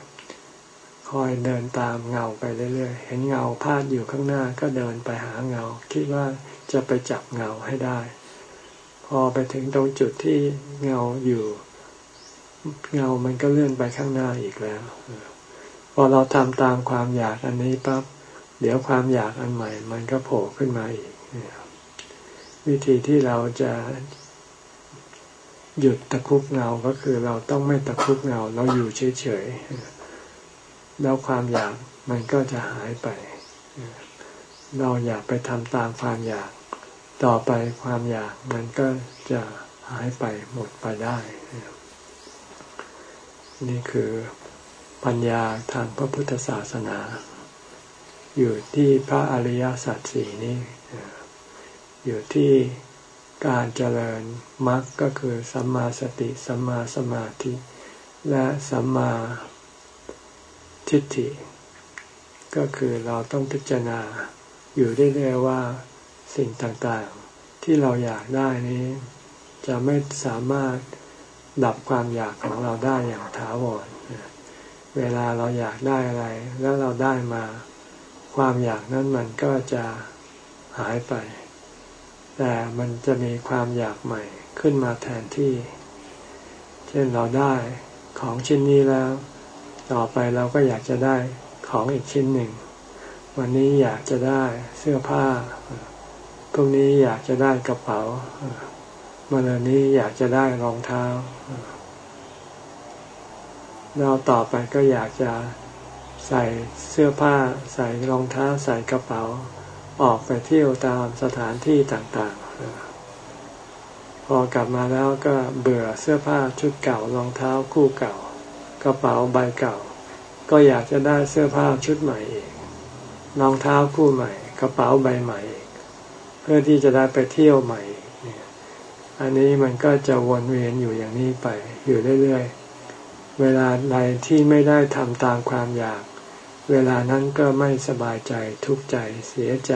ๆ คอยเดินตามเงาไปเรื่อยๆ เห็นเงาพาดอยู่ข้างหน้าก็เดินไปหาเงา คิดว่าจะไปจับเงาให้ได้ พอไปถึงตรงจุดที่เงาอยู่ เงามันก็เลื่อนไปข้างหน้าอีกแล้ว พอเราทำตามความอยากอันนี้ปั๊บเดี๋ยวความอยากอันใหม่ มันก็โผล่ขึ้นมาอีก วิธีที่เราจะหยุดตะคุบเงาก็คือเราต้องไม่ตะคุบเงา เราอยู่เฉยๆแล้วความอยากมันก็จะหายไป เราอยากไปทำตามความอยาก ต่อไปความอยากมันก็จะหายไปหมดไปได้ นี่คือปัญญาทางพระพุทธศาสนา อยู่ที่พระอริยสัจสี่นี้อยู่ที่การเจริญมรรคก็คือสัมมาสติสัมมาสมาธิ และสัมมาทิฏฐิ ก็คือเราต้องพิจารณาอยู่เรื่อยๆว่า สิ่งต่างๆ ที่เราอยากได้นี้ จะไม่สามารถดับความอยากของเราได้อย่างถาวรเวลาเราอยากได้อะไร แล้วเราได้มา ความอยากนั้นมันก็จะหายไป แต่มันจะมีความอยากใหม่ขึ้นมาแทนที่ เช่นเราได้ของชิ้นนี้แล้ว ต่อไปเราก็อยากจะได้ของอีกชิ้นหนึ่ง วันนี้อยากจะได้เสื้อผ้า พรุ่งนี้อยากจะได้กระเป๋าเมื่อนี้อยากจะได้รองเท้าเราต่อไปก็อยากจะใส่เสื้อผ้า ใส่รองเท้า ใส่กระเป๋า ออกไปเที่ยวตามสถานที่ต่างๆ พอกลับมาแล้วก็เบื่อเสื้อผ้าชุดเก่ารองเท้าคู่เก่า กระเป๋าใบเก่า ก็อยากจะได้เสื้อผ้าชุดใหม่อีกรองเท้าคู่ใหม่ กระเป๋าใบใหม่ เพื่อที่จะได้ไปเที่ยวใหม่ อันนี้มันก็จะวนเวียนอยู่อย่างนี้ไป อยู่เรื่อยๆ เวลาใดที่ไม่ได้ทำตามความอยาก เวลานั้นก็ไม่สบายใจทุกข์ใจเสียใจ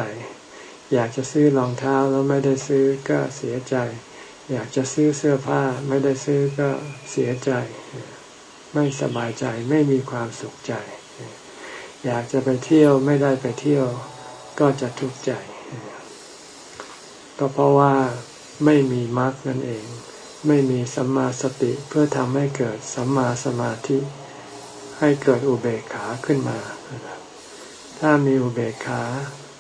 อยากจะซื้อรองเท้าแล้วไม่ได้ซื้อก็เสียใจ อยากจะซื้อเสื้อผ้าไม่ได้ซื้อก็เสียใจ ไม่สบายใจไม่มีความสุขใจ อยากจะไปเที่ยวไม่ได้ไปเที่ยว ก็จะทุกข์ใจ ก็เพราะว่าไม่มีมรรคนั่นเอง ไม่มีสัมมาสติเพื่อทำให้เกิดสัมมาสมาธิ ให้เกิดอุเบกขาขึ้นมา ถ้ามีอุเบกขา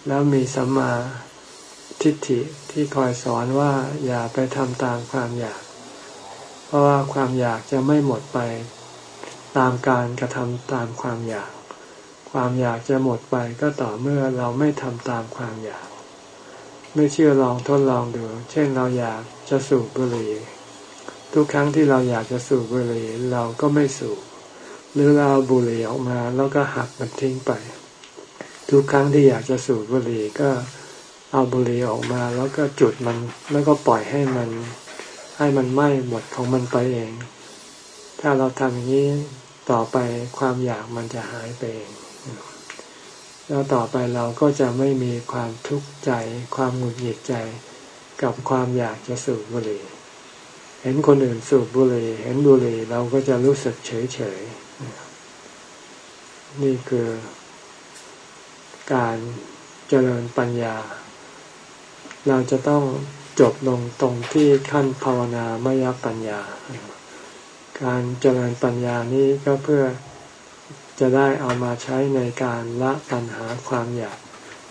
แล้วมีสัมมาทิฏฐิที่คอยสอนว่าอย่าไปทำตามความอยาก เพราะว่าความอยากจะไม่หมดไปตามการกระทำตามความอยาก ความอยากจะหมดไปก็ต่อเมื่อเราไม่ทำตามความอยาก ไม่เชื่อลองทดลองดู เช่นเราอยากจะสูบบุหรี่ทุกครั้งที่เราอยากจะสูบบุหรี่เราก็ไม่สูบหรือเราบุหรี่ออกมาแล้วก็หักมันทิ้งไป ทุกครั้งที่อยากจะสูบบุหรี่ก็เอาบุหรี่ออกมา แล้วก็จุดมันแล้วก็ปล่อยให้มัน ให้มันไหม้หมดของมันไปเอง ถ้าเราทำอย่างนี้ต่อไปความอยากมันจะหายไปเอง แล้วต่อไปเราก็จะไม่มีความทุกข์ใจ ความหงุดหงิดใจ กับความอยากจะสูบบุหรี่ เห็นคนอื่นสูบบุหรี่ เห็นบุหรี่เราก็จะรู้สึกเฉยเฉยนี่คือการเจริญปัญญา เราจะต้องจบลงตรงที่ขั้นภาวนามยปัญญา การเจริญปัญญานี้ก็เพื่อ จะได้เอามาใช้ในการละตัณหาความอยาก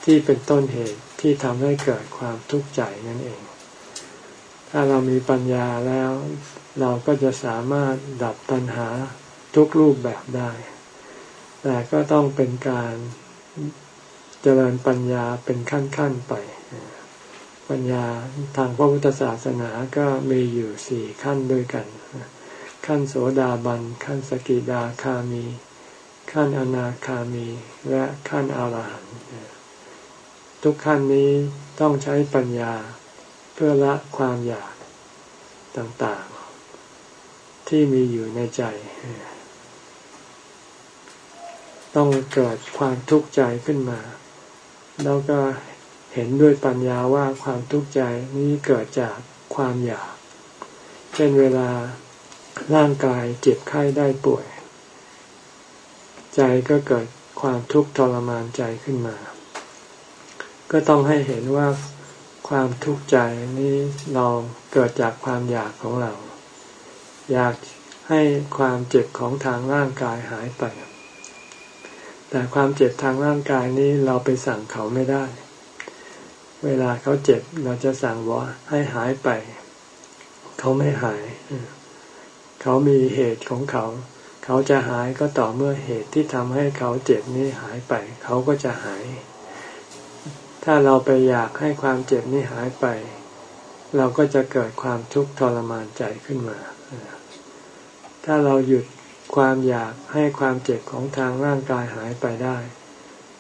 ที่เป็นต้นเหตุที่ทำให้เกิดความทุกข์ใจนั่นเอง ถ้าเรามีปัญญาแล้ว เราก็จะสามารถดับปัญหาทุกรูปแบบได้ แต่ก็ต้องเป็นการเจริญปัญญาเป็นขั้นๆไป ปัญญาทางพระพุทธศาสนาก็มีอยู่สี่ขั้นด้วยกัน ขั้นโสดาบัน ขั้นสกิดาคามี ขั้นอนาคามีและขั้นอรหันต์ทุกขั้นนี้ต้องใช้ปัญญาเพื่อละความอยากต่างๆ ที่มีอยู่ในใจ ต้องเกิดความทุกข์ใจขึ้นมา แล้วก็เห็นด้วยปัญญาว่าความทุกข์ใจนี้เกิดจากความอยาก เช่นเวลาร่างกายเจ็บไข้ได้ป่วย ใจก็เกิดความทุกข์ทรมานใจขึ้นมา ก็ต้องให้เห็นว่าความทุกข์ใจนี้เราเกิดจากความอยากของเรา อยากให้ความเจ็บของทางร่างกายหายไป แต่ความเจ็บทางร่างกายนี้เราไปสั่งเขาไม่ได้ เวลาเขาเจ็บเราจะสั่งว่าให้หายไป เขาไม่หาย เขามีเหตุของเขา เขาจะหายก็ต่อเมื่อเหตุที่ทำให้เขาเจ็บนี้หายไป เขาก็จะหาย ถ้าเราไปอยากให้ความเจ็บนี้หายไป เราก็จะเกิดความทุกข์ทรมานใจขึ้นมา ถ้าเราหยุดความอยากให้ความเจ็บของทางร่างกายหายไปได้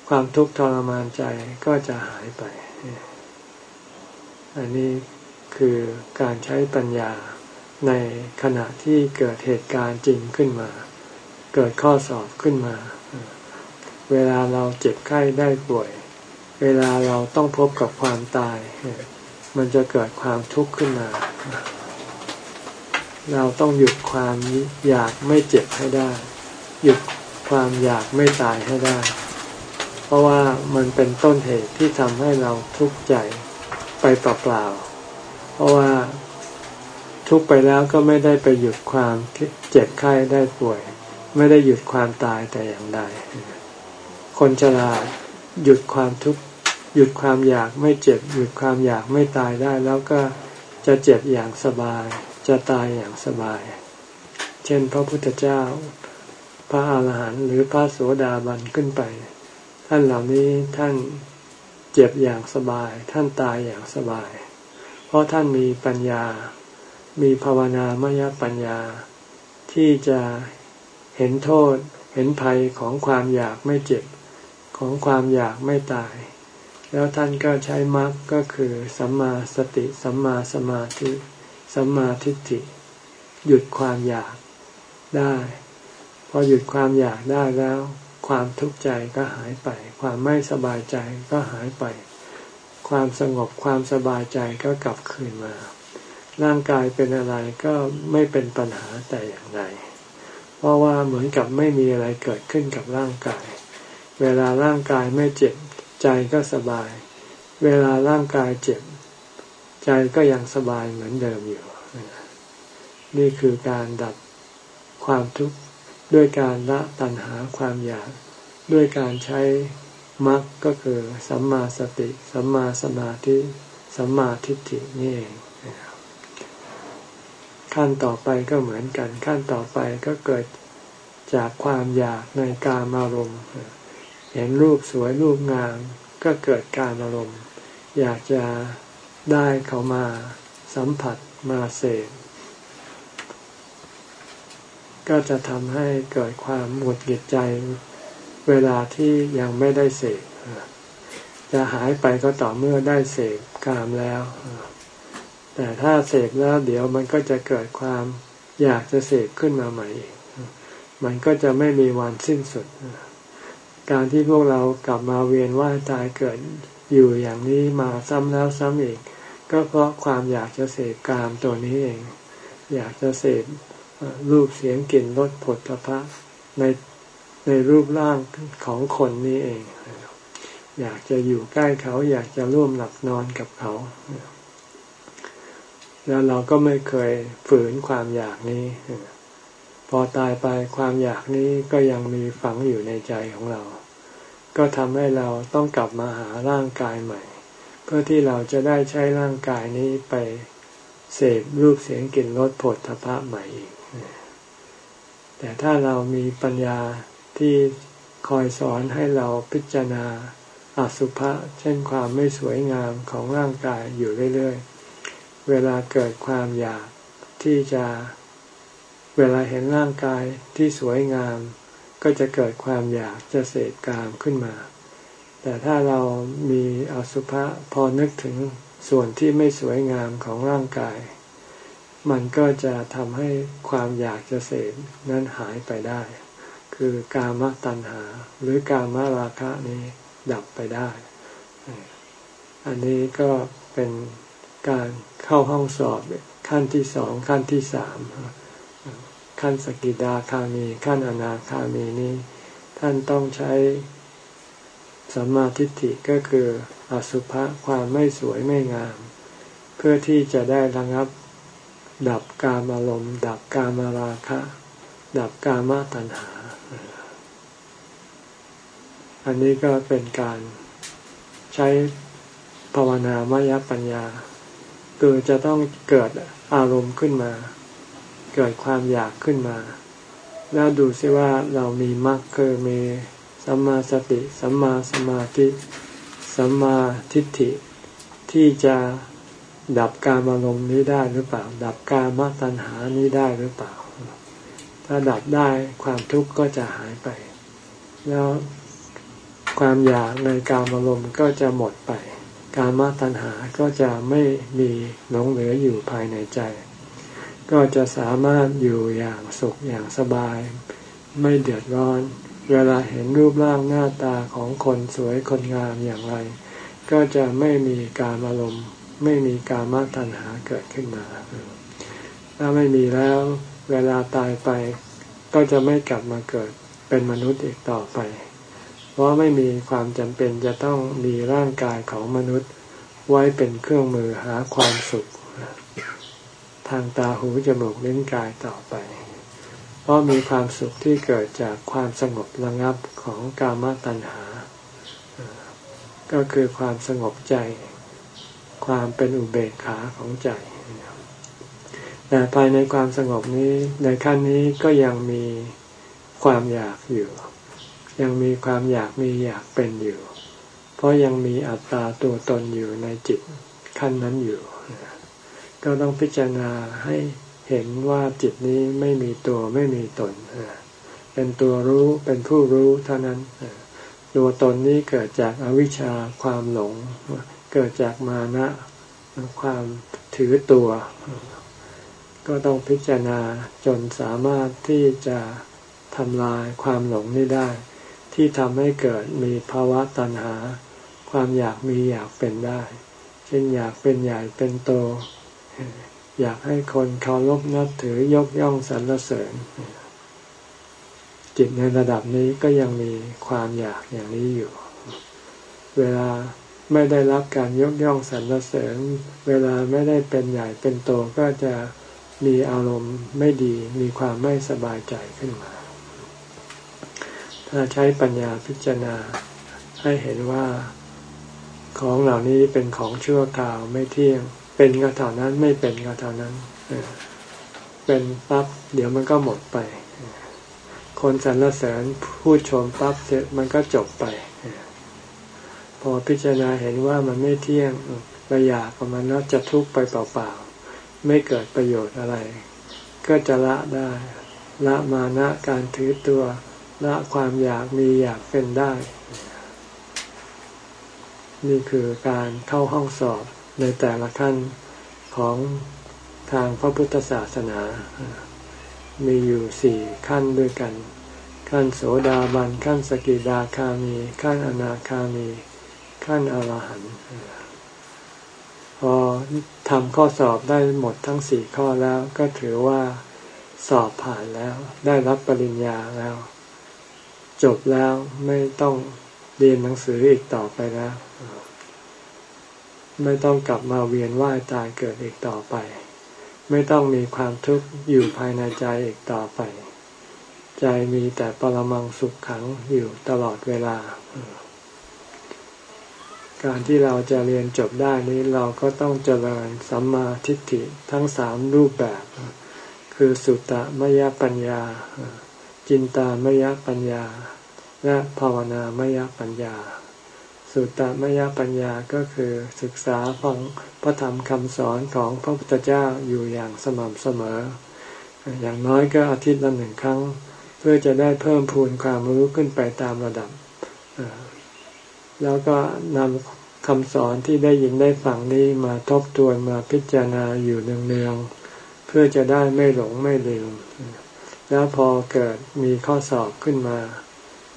ความทุกข์ทรมานใจก็จะหายไป อันนี้คือการใช้ปัญญาในขณะที่เกิดเหตุการณ์จริงขึ้นมา เกิดข้อสอบขึ้นมา เวลาเราเจ็บไข้ได้ป่วย เวลาเราต้องพบกับความตาย มันจะเกิดความทุกข์ขึ้นมา เราต้องหยุดความอยากไม่เจ็บให้ได้ หยุดความอยากไม่ตายให้ได้ เพราะว่ามันเป็นต้นเหตุที่ทำให้เราทุกข์ใจไปเปล่าๆ เพราะว่าทุกไปแล้วก็ไม่ได้ไปหยุดความเจ็บไข้ได้ป่วย ไม่ได้หยุดความตายแต่อย่างใด คนฉลาดหยุดความทุกข์หยุดความอยากไม่เจ็บ หยุดความอยากไม่ตายได้ แล้วก็จะเจ็บอย่างสบาย จะตายอย่างสบาย เช่น พระพุทธเจ้า พระอาหารหันต์หรือพระโสดาบันขึ้นไป ท่านเหล่านี้ท่านเจ็บอย่างสบาย ท่านตายอย่างสบาย เพราะท่านมีปัญญา มีภาวนามยปัญญาที่จะ เห็นโทษ เห็นภัยของความอยากไม่เจ็บ ของความอยากไม่ตาย แล้วท่านก็ใช้มรรคก็คือสัมมาสติ สัมมาสมาธิ สัมมาทิฏฐิ หยุดความอยากได้ พอหยุดความอยากได้แล้ว ความทุกข์ใจก็หายไป ความไม่สบายใจก็หายไป ความสงบความสบายใจก็กลับคืนมา ร่างกายเป็นอะไรก็ไม่เป็นปัญหาแต่อย่างใด เพราะว่าเหมือนกับไม่มีอะไรเกิดขึ้นกับร่างกาย เวลาร่างกายไม่เจ็บ ใจก็สบาย เวลาร่างกายเจ็บ ใจก็ยังสบายเหมือนเดิมอยู่ นี่คือการดับความทุกข์ด้วยการละตัณหาความอยาก ด้วยการใช้มรรคก็คือสัมมาสติ สัมมาสมาธิ สัมมาทิฏฐินี่เอง ขั้นต่อไปก็เหมือนกัน ขั้นต่อไปก็เกิดจากความอยากในการอารมณ์เห็นรูปสวยรูปงามก็เกิดการอารมณ์ อยากจะได้เขามาสัมผัสมาเสพก็จะทำให้เกิดความหงุดหงิดใจ เวลาที่ยังไม่ได้เสพจะหายไปก็ต่อเมื่อได้เสพกามแล้ว แต่ถ้าเสพแล้วเดี๋ยวมันก็จะเกิดความอยากจะเสพขึ้นมาใหม่ มันก็จะไม่มีวันสิ้นสุด การที่พวกเรากลับมาเวียนว่ายตายเกิดอยู่อย่างนี้มาซ้ำแล้วซ้ำอีก ก็เพราะความอยากจะเสพกามตัวนี้เอง อยากจะเสพรูปเสียงกลิ่นรสผลพระในในรูปร่างของคนนี้เอง อยากจะอยู่ใกล้เขา อยากจะร่วมหลับนอนกับเขา แล้วเราก็ไม่เคยฝืนความอยากนี้ พอตายไปความอยากนี้ก็ยังมีฝังอยู่ในใจของเรา ก็ทำให้เราต้องกลับมาหาร่างกายใหม่ เพื่อที่เราจะได้ใช้ร่างกายนี้ไปเสพรูปเสียงกลิ่นรสผลทพะใหม่อีก แต่ถ้าเรามีปัญญาที่คอยสอนให้เราพิจารณาอสุภะเช่นความไม่สวยงามของร่างกายอยู่เรื่อยๆ เวลาเกิดความอยากที่จะเวลาเห็นร่างกายที่สวยงาม ก็จะเกิดความอยากจะเสพกามขึ้นมา แต่ถ้าเรามีอสุภะพอนึกถึงส่วนที่ไม่สวยงามของร่างกาย มันก็จะทำให้ความอยากจะเสพนั้นหายไปได้ คือกามตัณหา หรือกามราคะนี้ดับไปได้ อันนี้ก็เป็นการ เข้าห้องสอบขั้นที่สองขั้นที่สามขั้นสกิดาคามีขั้นอนาคามีนี้ ท่านต้องใช้สัมมาทิฏฐิก็คืออสุภะความไม่สวยไม่งาม เพื่อที่จะได้ระงับ ดับกามารมณ์ ดับกามราคะ ดับกามตัณหา อันนี้ก็เป็นการใช้ภาวนามยปัญญา คือจะต้องเกิดอารมณ์ขึ้นมา เกิดความอยากขึ้นมา แล้วดูซิว่าเรามีมรรคคือมีสัมมาสติสัมมาสมาธิสัมมาทิฏฐิ ที่จะดับการอารมณ์นี้ได้หรือเปล่า ดับการมตัณหานี้ได้หรือเปล่า ถ้าดับได้ความทุกข์ก็จะหายไป แล้วความอยากในการอารมณ์ก็จะหมดไป การมตัณหาก็จะไม่มีหลงเหลืออยู่ภายในใจ ก็จะสามารถอยู่อย่างสุขอย่างสบาย ไม่เดือดร้อน เวลาเห็นรูปร่างหน้าตาของคนสวยคนงามอย่างไร ก็จะไม่มีการอารมณ์ ไม่มีการมตัณหาเกิดขึ้นมา ถ้าไม่มีแล้วเวลาตายไปก็จะไม่กลับมาเกิดเป็นมนุษย์อีกต่อไป ราะไม่มีความจำเป็นจะต้องมีร่างกายของมนุษย์ ไว้เป็นเครื่องมือหาความสุข ทางตาหูจมูกลิ้นกายต่อไป เพราะมีความสุขที่เกิดจากความสงบระงับของกามตัณหา ก็คือความสงบใจ ความเป็นอุเบกขาของใจแต่ภายในความสงบนี้ในขั้นนี้ก็ยังมีความอยากอยู่ ยังมีความอยากมีอยากเป็นอยู่ เพราะยังมีอัตตาตัวตนอยู่ในจิตขั้นนั้นอยู่ ก็ต้องพิจารณาให้เห็นว่าจิตนี้ไม่มีตัวไม่มีตน เป็นตัวรู้เป็นผู้รู้เท่านั้น ตัวตนนี้เกิดจากอวิชชาความหลง เกิดจากมานะความถือตัว ก็ต้องพิจารณาจนสามารถที่จะทำลายความหลงนี้ได้ ที่ทำให้เกิดมีภาวะตัณหา ความอยากมีอยากเป็นได้ เช่นอยากเป็นใหญ่เป็นโต อยากให้คนเคารพนับถือยกย่องสรรเสริญ จิตในระดับนี้ก็ยังมีความอยากอย่างนี้อยู่ เวลาไม่ได้รับการยกย่องสรรเสริญ เวลาไม่ได้เป็นใหญ่เป็นโตก็จะมีอารมณ์ไม่ดีมีความไม่สบายใจขึ้นมา ถ้าใช้ปัญญาพิจารณา ให้เห็นว่าของเหล่านี้เป็นของชั่วคราวไม่เที่ยง เป็นก็เท่านั้นไม่เป็นก็เท่านั้นเป็นปั๊บเดี๋ยวมันก็หมดไป คนสรรเสริญพูดชมปั๊บเสร็จมันก็จบไป พอพิจารณาเห็นว่ามันไม่เที่ยงไปอยากกับมันแล้วจะทุกข์ไปเปล่าๆไม่เกิดประโยชน์อะไร ก็จะละได้ ละมานะการถือตัว ละความอยากมีอยากเป็นได้ นี่คือการเข้าห้องสอบในแต่ละขั้นของทางพระพุทธศาสนา มีอยู่สี่ขั้นด้วยกัน ขั้นโสดาบัน ขั้นสกิดาคามี ขั้นอนาคามี ขั้นอรหันต์พอทำข้อสอบได้หมดทั้งสี่ข้อแล้วก็ถือว่าสอบผ่านแล้วได้รับปริญญาแล้ว จบแล้วไม่ต้องเรียนหนังสืออีกต่อไปแล้ว ไม่ต้องกลับมาเวียนว่ายตายเกิดอีกต่อไป ไม่ต้องมีความทุกข์อยู่ภายในใจอีกต่อไป ใจมีแต่ปรมังสุขขังอยู่ตลอดเวลา การที่เราจะเรียนจบได้นี้เราก็ต้องเจริญสัมมาทิฏฐิทั้งสามรูปแบบ คือสุตตมยปัญญา จินตามยปัญญา และภาวนามยปัญญา สุตตมยปัญญาก็คือศึกษาฟังพระธรรมคำสอนของพระพุทธเจ้าอยู่อย่างสม่ำเสมอ อย่างน้อยก็อาทิตย์ละหนึ่งครั้ง เพื่อจะได้เพิ่มพูนความรู้ขึ้นไปตามระดับ แล้วก็นำคำสอนที่ได้ยินได้ฟังนี้มาทบทวนมาพิจารณาอยู่เนืองๆเพื่อจะได้ไม่หลงไม่ลืม แล้วพอเกิดมีข้อสอบขึ้นมา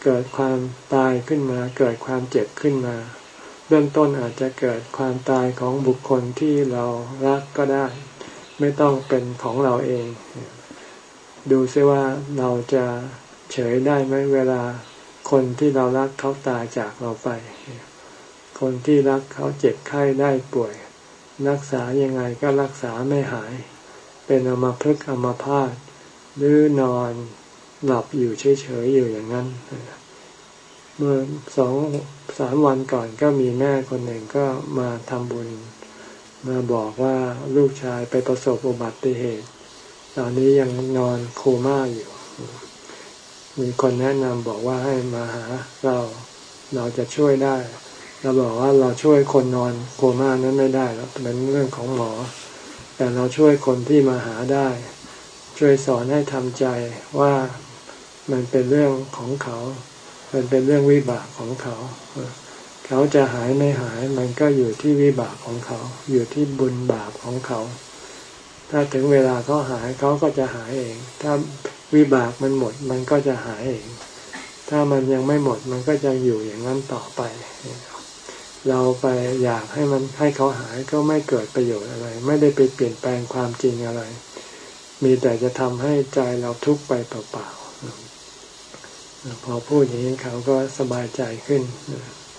เกิดความตายขึ้นมา เกิดความเจ็บขึ้นมา เบื้องต้นอาจจะเกิดความตายของบุคคลที่เรารักก็ได้ ไม่ต้องเป็นของเราเอง ดูซิว่าเราจะเฉยได้ไหมเวลาคนที่เรารักเขาตายจากเราไป คนที่รักเขาเจ็บไข้ได้ป่วย รักษายังไงก็รักษาไม่หาย เป็นอมาพึกอมาพาด หรือนอนหลับอยู่เฉยๆอยู่อย่างนั้น เมื่อสองสามวันก่อนก็มีแม่คนหนึ่งก็มาทำบุญ มาบอกว่าลูกชายไปประสบอุบัติเหตุ ตอนนี้ยังนอนโคม่าอยู่ มีคนแนะนำบอกว่าให้มาหาเราเราจะช่วยได้เราบอกว่าเราช่วยคนนอนโคม่านั้นไม่ได้แล้วเป็นเรื่องของหมอ แต่เราช่วยคนที่มาหาได้ ช่วยสอนให้ทำใจว่ามันเป็นเรื่องของเขา มันเป็นเรื่องวิบากของเขา เขาจะหายไม่หาย มันก็อยู่ที่วิบากของเขา อยู่ที่บุญบาปของเขา ถ้าถึงเวลาเขาหายเขาก็จะหายเอง ถ้าวิบากมันหมด มันก็จะหายเอง ถ้ามันยังไม่หมด มันก็จะอยู่อย่างนั้นต่อไป เราไปอยากให้มันให้เขาหายก็ไม่เกิดประโยชน์อะไร ไม่ได้ไปเปลี่ยนแปลงความจริงอะไร มีแต่จะทำให้ใจเราทุกข์ไปเปล่าๆพอพูดอย่างนี้เขาก็สบายใจขึ้น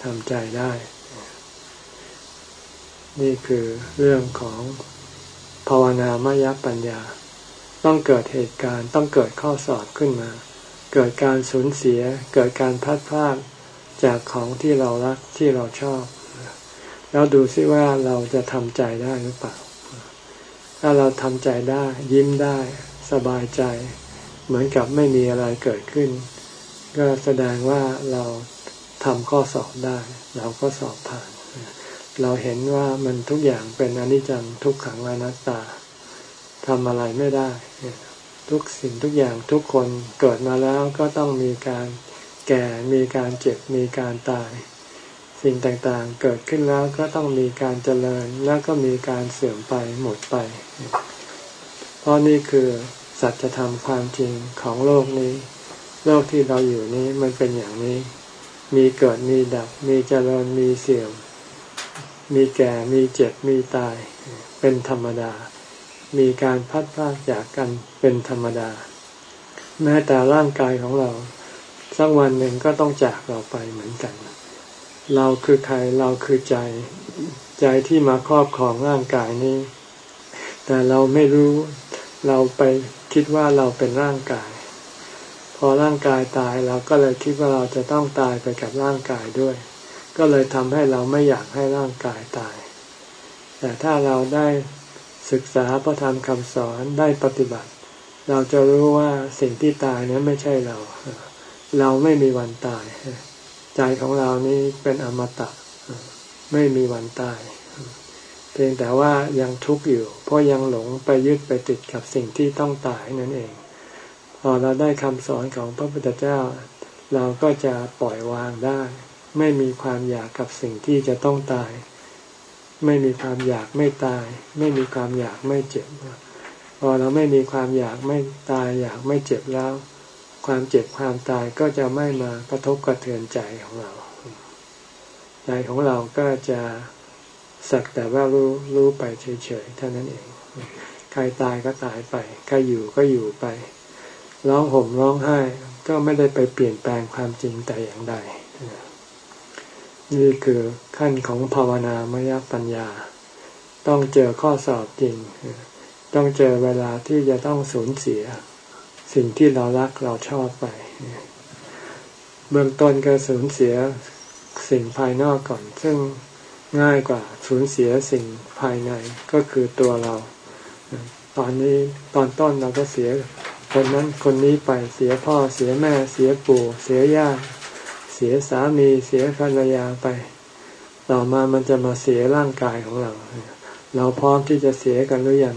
ทำใจได้ นี่คือเรื่องของภาวนามยปัญญา ต้องเกิดเหตุการณ์ ต้องเกิดข้อสอบขึ้นมา เกิดการสูญเสีย เกิดการพัดพลาดจากของที่เรารักที่เราชอบ แล้วดูซิว่าเราจะทำใจได้หรือเปล่า ถ้าเราทำใจได้ ยิ้มได้ สบายใจ เหมือนกับไม่มีอะไรเกิดขึ้น ก็แสดงว่าเราทำข้อสอบได้ เราก็สอบผ่าน เราเห็นว่ามันทุกอย่างเป็นอนิจจังทุกขังอนัตตาทำอะไรไม่ได้ ทุกสิ่งทุกอย่างทุกคนเกิดมาแล้วก็ต้องมีการแก่มีการเจ็บมีการตาย สิ่งต่างๆเกิดขึ้นแล้วก็ต้องมีการเจริญแล้วก็มีการเสื่อมไปหมดไปเพราะนี่คือสัจธรรมความจริงของโลกนี้ โลกที่เราอยู่นี้มันเป็นอย่างนี้ มีเกิดมีดับ มีเจริญมีเสื่อม มีแก่มีเจ็บมีตาย เป็นธรรมดา มีการพัดพลากจากกันเป็นธรรมดา แม้แต่ร่างกายของเรา สักวันหนึ่งก็ต้องจากเราไปเหมือนกัน เราคือใครเราคือใจ ใจที่มาครอบครองร่างกายนี้ แต่เราไม่รู้เราไปคิดว่าเราเป็นร่างกาย พอร่างกายตายเราก็เลยคิดว่าเราจะต้องตายไปกับร่างกายด้วย ก็เลยทำให้เราไม่อยากให้ร่างกายตาย แต่ถ้าเราได้ศึกษาพระธรรมคำสอนได้ปฏิบัติ เราจะรู้ว่าสิ่งที่ตายนี้ไม่ใช่เรา เราไม่มีวันตาย ใจของเรานี้เป็นอมตะ ไม่มีวันตาย เพียงแต่ว่ายังทุกข์อยู่ เพราะยังหลงไปยึดไปติดกับสิ่งที่ต้องตายนั่นเองพอเราได้คำสอนของพระพุทธเจ้า เราก็จะปล่อยวางได้ ไม่มีความอยากกับสิ่งที่จะต้องตาย ไม่มีความอยากไม่ตาย ไม่มีความอยากไม่เจ็บพอเราไม่มีความอยากไม่ตายอยากไม่เจ็บแล้ว ความเจ็บความตายก็จะไม่มากระทบกระเทือนใจของเรา ใจของเราก็จะ สักแต่ว่ารู้รู้ไปเฉยๆเท่านั้นเอง ใครตายก็ตายไป ใครอยู่ก็อยู่ไป ร้องห่มร้องไห้ ก็ไม่ได้ไปเปลี่ยนแปลงความจริงแต่อย่างใด นี่คือขั้นของภาวนามยปัญญา ต้องเจอข้อสอบจริง ต้องเจอเวลาที่จะต้องสูญเสีย สิ่งที่เรารักเราชอบไป เบื้องต้นก็สูญเสียสิ่งภายนอกก่อน ซึ่งง่ายกว่า สูญเสียสิ่งภายในก็คือตัวเรา ตอนนี้ตอนต้นเราก็เสียคนนั้นคนนี้ไปเสียพ่อเสียแม่เสียปู่เสียญาติเสียสามีเสียภรรยาไป ต่อมามันจะมาเสียร่างกายของเรา เราพร้อมที่จะเสียกันหรือยัง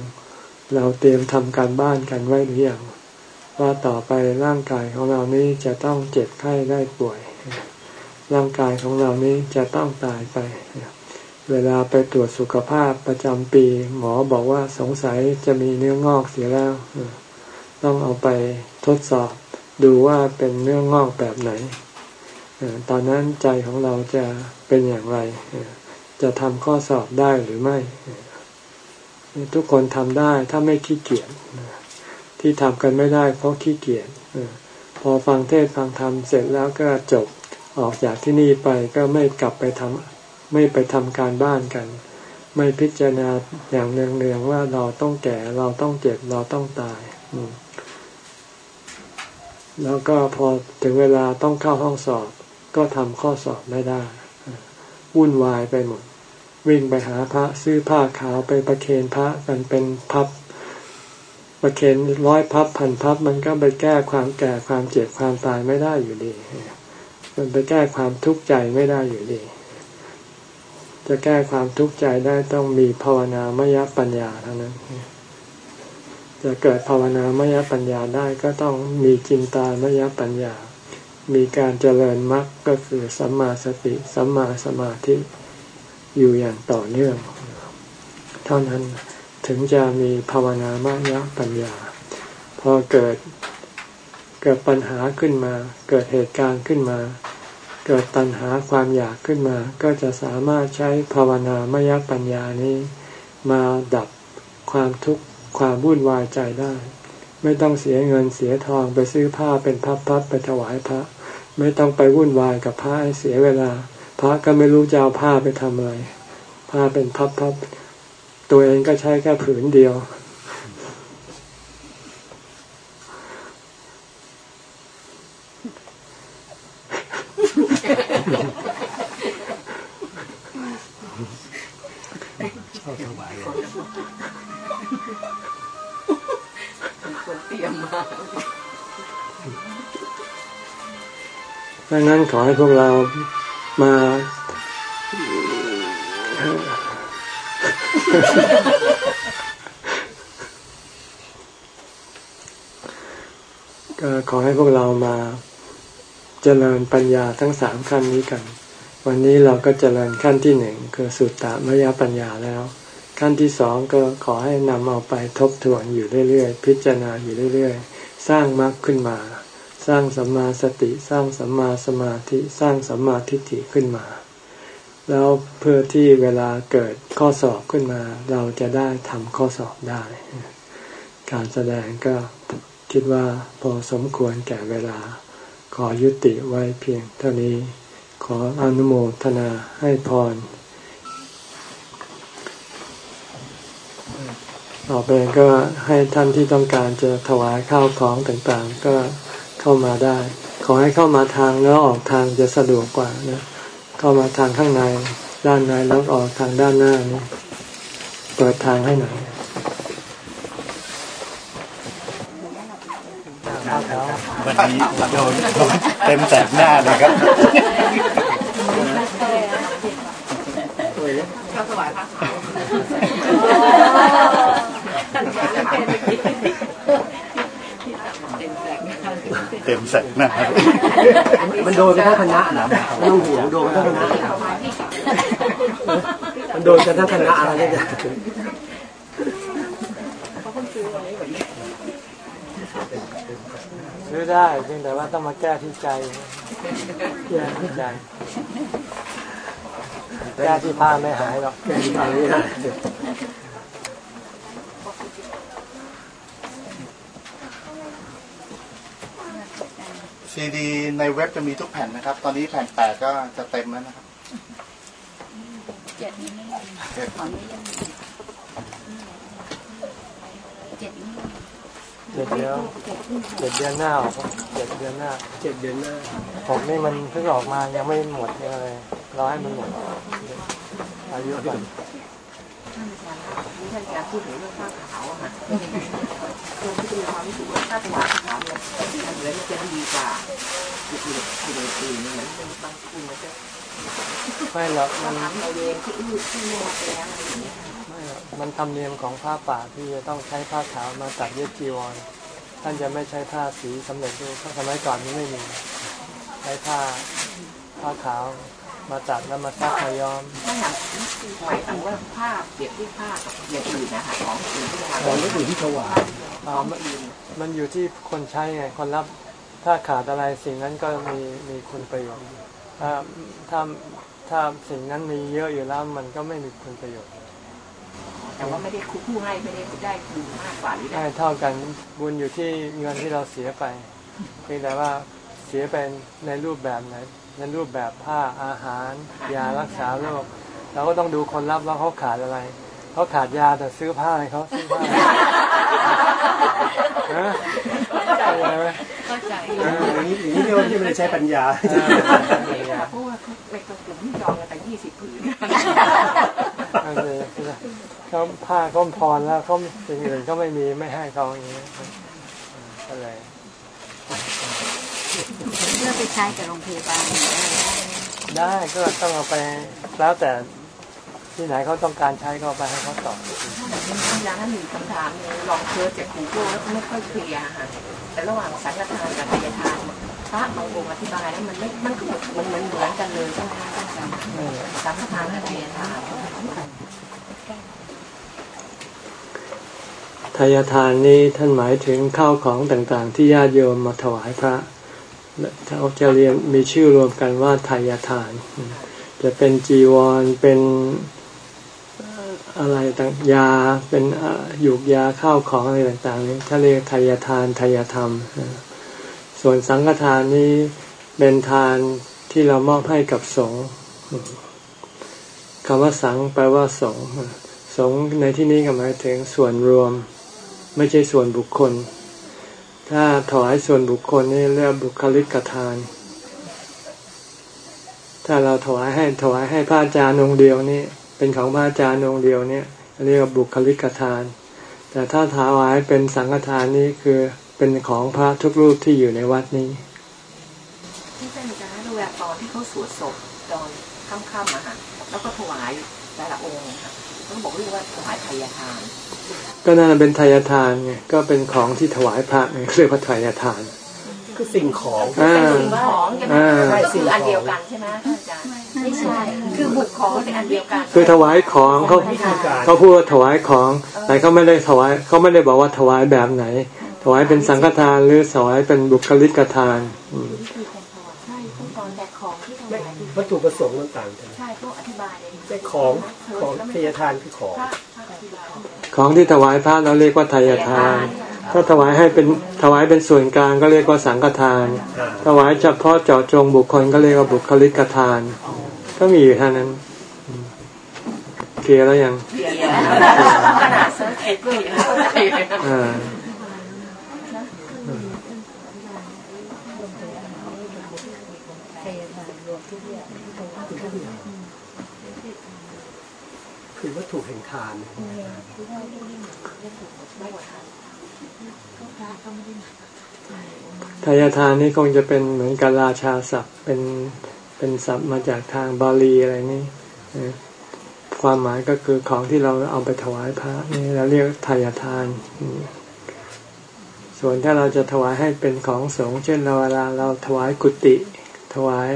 เราเตรียมทำการบ้านกันไว้หรือยังว่าต่อไปร่างกายของเรานี้จะต้องเจ็บไข้ได้ป่วย ร่างกายของเรานี้จะต้องตายไป เวลาไปตรวจสุขภาพประจำปี หมอบอกว่าสงสัยจะมีเนื้องอกเสียแล้ว ต้องเอาไปทดสอบดูว่าเป็นเนื้องอกแบบไหน ตอนนั้นใจของเราจะเป็นอย่างไร จะทำข้อสอบได้หรือไม่ ทุกคนทำได้ถ้าไม่ขี้เกียจที่ทำกันไม่ได้เพราะขี้เกียจพอฟังเทศฟังธรรมเสร็จแล้วก็จบออกจากที่นี่ไปก็ไม่กลับไปทำ ไม่ไปทำการบ้านกัน ไม่พิจารณาอย่างเนืองๆว่าเราต้องแก่เราต้องเจ็บเราต้องตายแล้วก็พอถึงเวลาต้องเข้าห้องสอบ ก็ทำข้อสอบไม่ได้วุ่นวายไปหมด วิ่งไปหาพระซื้อผ้าขาวไปประเคนพระกันเป็นพับ ประเคนร้อยพับพันพับ มันก็ไปแก้ความแก่ความเจ็บความตายไม่ได้อยู่ดี มันไปแก้ความทุกข์ใจไม่ได้อยู่ดี จะแก้ความทุกข์ใจได้ต้องมีภาวนามยปัญญาเท่านั้น จะเกิดภาวนามยปัญญาได้ก็ต้องมีจินตามยปัญญา มีการเจริญมรรคก็คือสัมมาสติสัมมาสมาธิอยู่อย่างต่อเนื่อง เท่านั้นถึงจะมีภาวนามยปัญญา พอเกิดเกิดปัญหาขึ้นมา เกิดเหตุการณ์ขึ้นมา เกิดตัณหาความอยากขึ้นมา ก็จะสามารถใช้ภาวนามยปัญญานี้มาดับความทุกข์ความวุ่นวายใจได้ ไม่ต้องเสียเงินเสียทองไปซื้อผ้าเป็นพับๆไปถวายพระ ไม่ต้องไปวุ่นวายกับพระให้เสียเวลา พระก็ไม่รู้จะเอาผ้าไปทำอะไรผ้าเป็นพับๆตัวเองก็ใช้แค่ผืนเดียว ดังนั้นขอให้พวกเรามาก็ขอให้พวกเรามาเจริญปัญญาทั้งสามขั้นนี้กัน วันนี้เราก็เจริญขั้นที่หนึ่งคือสุตตามยปัญญาแล้ว ขั้นที่สองก็ขอให้นำเอาไปทบทวนอยู่เรื่อยๆ พิจารณาอยู่เรื่อยๆ สร้างมรรคขึ้นมา สร้างสัมมาสติสร้างสัมมาสมาธิสร้างสัมมาทิฏฐิขึ้นมา แล้วเพื่อที่เวลาเกิดข้อสอบขึ้นมา เราจะได้ทำข้อสอบได้ การแสดงก็คิดว่าพอสมควรแก่เวลา ขอยุติไว้เพียงเท่านี้ ขออนุโมทนาให้พรต่อไปก็ให้ท่านที่ต้องการจะถวายข้าวของต่างๆ ก็ เข้ามาได้ ขอให้เข้ามาทางแล้วออกทางจะสะดวกกว่านะ เข้ามาทางข้างในด้านในแล้วออกทางด้านหน้านี้เปิดทางให้หน่อยวันนี้โดนเต็มแสกหน้าเลยครับ เต็มแสกหน้ามันโดนกันทั้งคณะนะไม่ต้องห่วงโดนกันทั้งคณะมันโดนกันทั้งคณะอะไรเนี่ยซื้อได้เพียงแต่ว่าต้องมาแก้ที่ใจแก้ที่ใจแก้ที่ผ้าไม่หายหรอกแก้ที่ผ้าไม่หาย ซีดีในเว็บจะมีทุกแผ่นนะครับ ตอนนี้แผ่นแปดก็จะเต็มแล้วนะครับเจ็ดนี้เจ็ดเจ็ดเดือนเจ็ดเดือนหน้าเจ็ดเดือนหน้าเจ็ดเดือนหน้าหกนี่มันเพิ่งออกมายังไม่หมดยังเลยรอให้มันหมดอายุก่อนท่านอาจารย์ท่านอาจารย์พูดถึงเรื่องผ้าขาวอะค่ะ คนที่มีความรู้สึกว่าถ้าถวายขาวเนี่ยมันเหมือนจะดีกว่าอีกอีกอีกอีกเหมือนบางคนมันจะไม่หรอกมันทำเราเองที่อืดที่หมแล้วอะไรอย่างเงี้ยไม่หรอกมันทำเนียมของผ้าป่าที่จะต้องใช้ผ้าขาวมาตัดเย็บจีวรท่านจะไม่ใช้ผ้าสีสำเร็จรูปสมัยก่อนนี้ไม่มีใช้ผ้าผ้าขาว มาตัดแล้วมาซักมาย้อมไม่หหมายถึงว่าผ้าเปรียบที่ผ้ากับอย่างอื่นนะคะของอื่นที่เราของอื่นที่ถวายมันอยู่ที่คนใช้ไงคนรับถ้าขาดอะไรสิ่งนั้นก็มีมีคุณประโยชน์ถ้าถ้าถ้าสิ่งนั้นมีเยอะอยู่แล้วมันก็ไม่มีคุณประโยชน์แต่ว่าไม่ได้คุผู้ให้ไม่ได้ได้บุญมากกว่าหรือได้เท่ากันบุญอยู่ที่เงินที่เราเสียไปเพียงแต่ว่าเสียเป็นในรูปแบบไหน ในรูปแบบผ้าอาหาร ยารักษาโรคเราก็ต้องดูคนรับว่าเขาขาดอะไรเขาขาดยาแต่ซื้อผ้าให้เขาซื้อผ้าเข้าใจไหมเข้าใจอย่างนี้อย่างนี้เรียกว่าที่ไม่ได้ใช้ปัญญาเพราะว่าในกลุ่มที่จองแต่ยี่สิบผืนเขาผ้าเขาพรแล้วเขาสิ่งอื่นก็ไม่มีไม่ให้เขาอย่างนี้ก็เลย เพื่อไปใช้กับโรงพยาบาลได้ก็ต้องเอาไปแล้วแต่ที่ไหนเขาต้องการใช้ก็ไปให้เขาตอบอย่างนั้นมีคำถามนึงลองเชิญจากกูเกิลแล้วไม่ค่อยเคลียร์ค่ะแต่ระหว่างสังฆทานกับทายทานพระบางองค์อธิบายแล้วมันไม่มันก็มันเหมือนเหมือนกันเลยใช่ไหมสังฆทานกับทายทานทายทานนี้ท่านหมายถึงข้าวของต่างๆ ที่ญาติโยมมาถวายพระ เขาจะเรียนมีชื่อรวมกันว่าทายทาน จะเป็นจีวรเป็นอะไรต่างยาเป็นหยูกยาข้าวของอะไรต่างๆนี้ถ้าเรียกทายทานทายธรรม ส่วนสังฆทานนี้เป็นทานที่เรามอบให้กับสงฆ์คำว่าสังแปลว่าสงฆ์สงฆ์ในที่นี้ก็หมายถึงส่วนรวม ไม่ใช่ส่วนบุคคล ถ้าถวายส่วนบุคคลนี่เรียกบุคลิกทาน ถ้าเราถวายให้ถวายให้พระอาจารย์องค์เดียวนี่เป็นของพระอาจารย์องค์เดียวเนี่ยเรียกบุคลิกทาน แต่ถ้าถวายเป็นสังฆทานนี่คือเป็นของพระทุกรูปที่อยู่ในวัดนี้ที่เป็นอาจารย์เวลตอนที่เขาสวดศพตอนค่ำๆอะค่ะแล้วก็ถวายแต่ละองค์ค่ะต้องบอกเรียกว่าถวายทาทาน ก็นั่นเป็นทายทานไงก็เป็นของที่ถวายพระไงเรียกว่าทายทานคือสิ่งของเป็นสิ่งของใช่ไหมคืออันเดียวกันใช่ไหมอาจารย์ไม่ใช่ คือบุคของเป็นอันเดียวกัน คือถวายของเขาเขาพูดว่าถวายของแต่เขาไม่ได้ถวายเขาไม่ได้บอกว่าถวายแบบไหน ถวายเป็นสังฆทานหรือถวายเป็นบุคลิกทานวัตถุประสงค์ต่างกันใช่พวกอธิบายเลยของของไทยทานคือของ ของที่ถวายพระเราเรียกว่าไทยทาน ถ้าถวายให้เป็นถวายเป็นส่วนกลางก็เรียกว่าสังฆทาน ถวายเฉพาะเจาะจงบุคคลก็เรียกว่าบุคลิกทาน ก็มีอยู่เท่านั้นเคลียร์แล้วยังขนาด search เอ็ดก็ยังเข้า คือวัตถุแห่งทานทายทานนี่คงจะเป็นเหมือนกับราชาศัพท์เป็นเป็นศัพท์มาจากทางบาลีอะไรนี่ความหมายก็คือของที่เราเอาไปถวายพระนี่เราเรียกทายทาน ส่วนถ้าเราจะถวายให้เป็นของสงฆ์เช่นเราเวลาเราถวายกุฏิถวาย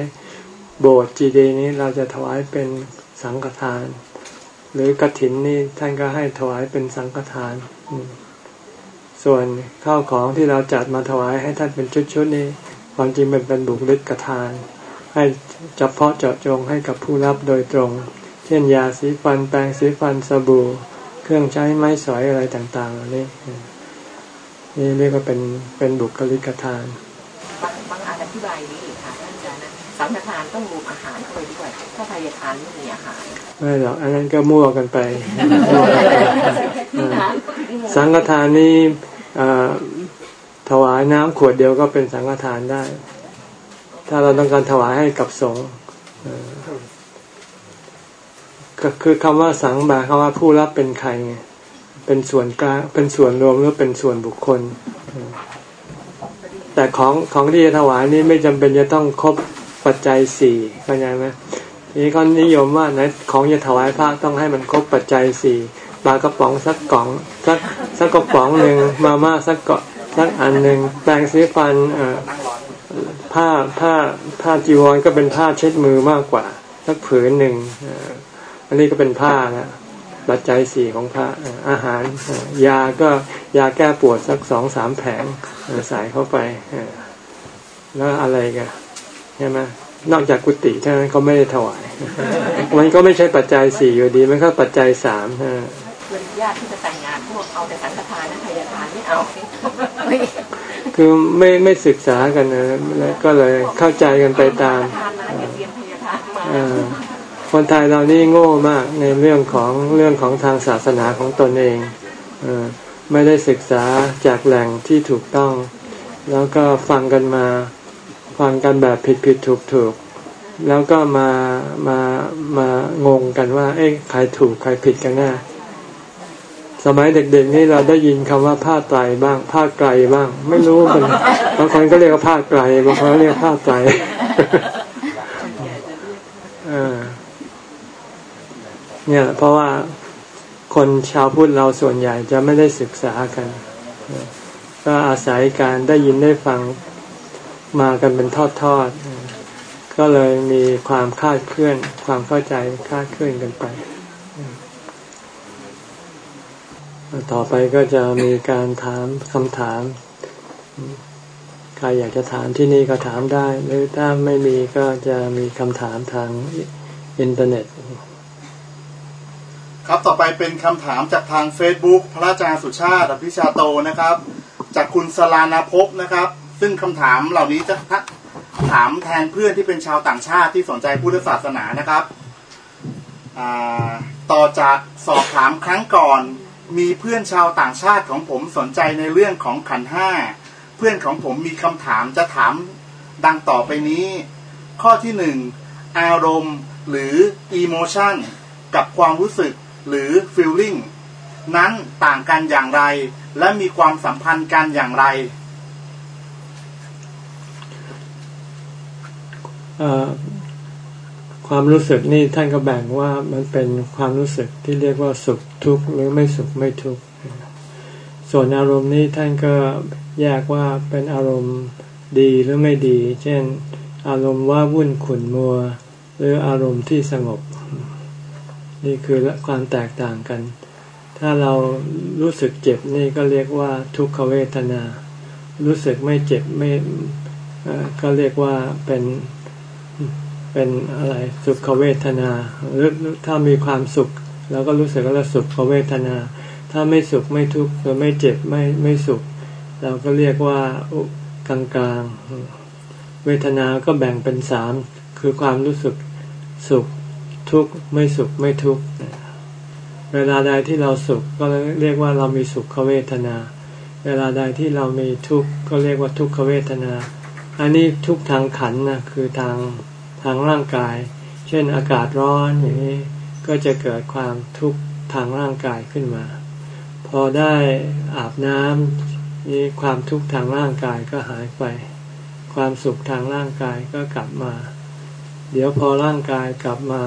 โบสถ์จีดีนี้เราจะถวายเป็นสังฆทาน หรือกระถินนี่ท่านก็ให้ถวายเป็นสังฆทาน ส่วนข้าวของที่เราจัดมาถวายให้ท่านเป็นชุดๆนี้ความจริงมันเป็นบุคลิกทาน ให้เฉพาะเจาะจงให้กับผู้รับโดยตรง เช่นยาสีฟันแปรงสีฟันสบู่ เครื่องใช้ไม้สอยอะไรต่างๆเหล่านี้นี่เรียกว่าเป็นเป็นบุคลิกทานบางบางอาจอธิบายนี้ค่ะ สังฆทานต้องรวมอาหารเข้าไปด้วย ถ้าทายทานไม่มีอาหารไม่หรอกอันนั้นก็มั่วกันไป สังฆทานนี่ถวายน้ำขวดเดียวก็เป็นสังฆทานได้ ถ้าเราต้องการถวายให้กับสงฆ์ก็คือคำว่าสังบาคำว่าผู้รับเป็นใครไงเป็นส่วนกลางเป็นส่วนรวมหรือเป็นส่วนบุคคล แต่ของของที่จะถวายนี่ไม่จำเป็นจะต้องครบ ปัจจัยสี่เข้าใจไหมนี่เขานิยมว่านะของจะถวายพระต้องให้มันครบปัจจัยสี่ปลากระป๋องสักกล่องสักสักกระป๋องหนึ่งมาม่าสักเกาะสักอันหนึ่งแปรงสีฟันผ้าผ้าผ้าจีวรก็เป็นผ้าเช็ดมือมากกว่า สักผืนหนึ่งอันนี้ก็เป็นผ้านะปัจจัยสี่ของพระอาหารยาก็ยาแก้ปวดสักสองสามแผงใส่เข้าไปแล้วอะไรกัน ใช่ไหมนอกจากกุฏิเท่านั้นเขาไม่ได้ถวาย มันก็ไม่ใช่ปัจจัยสี่อยู่ดี มันก็ปัจจัยสามเพื่อนญาติที่จะแต่งงานพวกเอาแต่สังฆทานนะทายทานไม่เอา คือไม่ไม่ศึกษากันนะแล้วก็เลยเข้าใจกันไปตามคนไทยเรานี่โง่มากในเรื่องของเรื่องของทางศาสนาของตนเองอไม่ได้ศึกษาจากแหล่งที่ถูกต้อง แล้วก็ฟังกันมา ฟังกันแบบผิดผิดถูกถูกแล้วก็มามามางงกันว่า เอ๊ะใครถูกใครผิดกันแน่สมัยเด็กๆนี่เราได้ยินคำว่าผ้าไตรบ้างผ้าไกลบ้าง ไม่รู้มันบางคนก็เรียกว่าผ้าไกลบางคนเรียกผ้าไตรเนี่ย เพราะว่าคนชาวพุทธเราส่วนใหญ่จะไม่ได้ศึกษากัน ก็อาศัยการได้ยินได้ฟัง มากันเป็นทอดๆ ก็เลยมีความคาดเคลื่อน ความเข้าใจคาดเคลื่อนกันไป ต่อไปก็จะมีการถามคำถาม ใครอยากจะถามที่นี่ก็ถามได้ หรือถ้าไม่มีก็จะมีคำถามทางอินเทอร์เน็ตครับต่อไปเป็นคำถามจากทาง Facebook พระอาจารย์สุชาติอภิชาโตนะครับ จากคุณสลานาภพนะครับ ซึ่งคำถามเหล่านี้จะถามแทนเพื่อนที่เป็นชาวต่างชาติที่สนใจพุทธศาสนานะครับ ต่อจากสอบถามครั้งก่อน มีเพื่อนชาวต่างชาติของผมสนใจในเรื่องของขันห้า เพื่อนของผมมีคำถามจะถามดังต่อไปนี้ ข้อที่หนึ่งอารมณ์หรือ emotion กับความรู้สึกหรือ feeling นั้นต่างกันอย่างไร และมีความสัมพันธ์กันอย่างไร ความรู้สึกนี่ท่านก็แบ่งว่ามันเป็นความรู้สึกที่เรียกว่าสุขทุกข์หรือไม่สุขไม่ทุกข์ส่วนอารมณ์นี้ท่านก็แยกว่าเป็นอารมณ์ดีหรือไม่ดี เช่น อารมณ์ว่าวุ่นขุนมัว หรืออารมณ์ที่สงบ นี่คือความแตกต่างกัน ถ้าเรารู้สึกเจ็บนี่ก็เรียกว่าทุกขเวทนา รู้สึกไม่เจ็บไม่ก็เรียกว่าเป็น เป็นอะไรสุขเวทนาหรือถ้ามีความสุขเราก็รู้สึกว่าเราสุขเวทนา ถ้าไม่สุขไม่ทุกข์หรือไม่เจ็บไม่ไม่สุข เราก็เรียกว่ากลางกลางเวทนาก็แบ่งเป็นสามคือความรู้สึกสุขทุกข์ไม่สุขไม่ทุกข์เวลาใดที่เราสุขก็เรียกว่าเรามีสุขเวทนา เวลาใดที่เรามีทุกข์ก็เรียกว่าทุกขเวทนา อันนี้ทุกทางขันนะคือทาง ทางร่างกาย เช่นอากาศร้อนอย่างนี้ก็จะเกิดความทุกข์ทางร่างกายขึ้นมา พอได้อาบน้ำนี่ความทุกข์ทางร่างกายก็หายไป ความสุขทางร่างกายก็กลับมา เดี๋ยวพอร่างกายกลับมา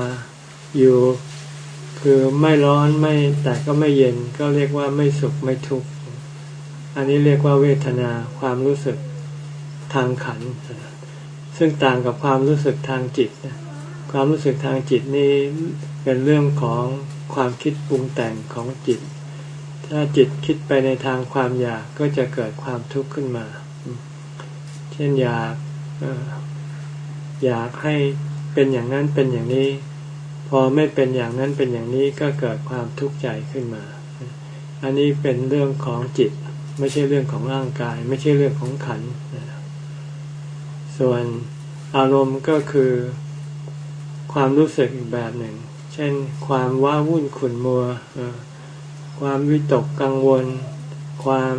อยู่ คือไม่ร้อนไม่แต่ก็ไม่เย็นก็เรียกว่าไม่สุขไม่ทุกข์อันนี้เรียกว่าเวทนาความรู้สึกทางขัน ซึ่งต่างกับความรู้สึกทางจิตนะความรู้สึกทางจิตนี่เป็นเรื่องของความคิดปรุงแต่งของจิต ถ้าจิตคิดไปในทางความอยากก็จะเกิดความทุกข์ขึ้นมา เช่นอยากอยากให้เป็นอย่างนั้นเป็นอย่างนี้ พอไม่เป็นอย่างนั้นเป็นอย่างนี้ก็เกิดความทุกข์ใจขึ้นมา อันนี้เป็นเรื่องของจิต ไม่ใช่เรื่องของร่างกาย ไม่ใช่เรื่องของขัน ส่วน อารมณ์ก็คือความรู้สึกอีกแบบหนึ่ง เช่น ความว้าวุ่นขุ่นมัว ความวิตกกังวล ความ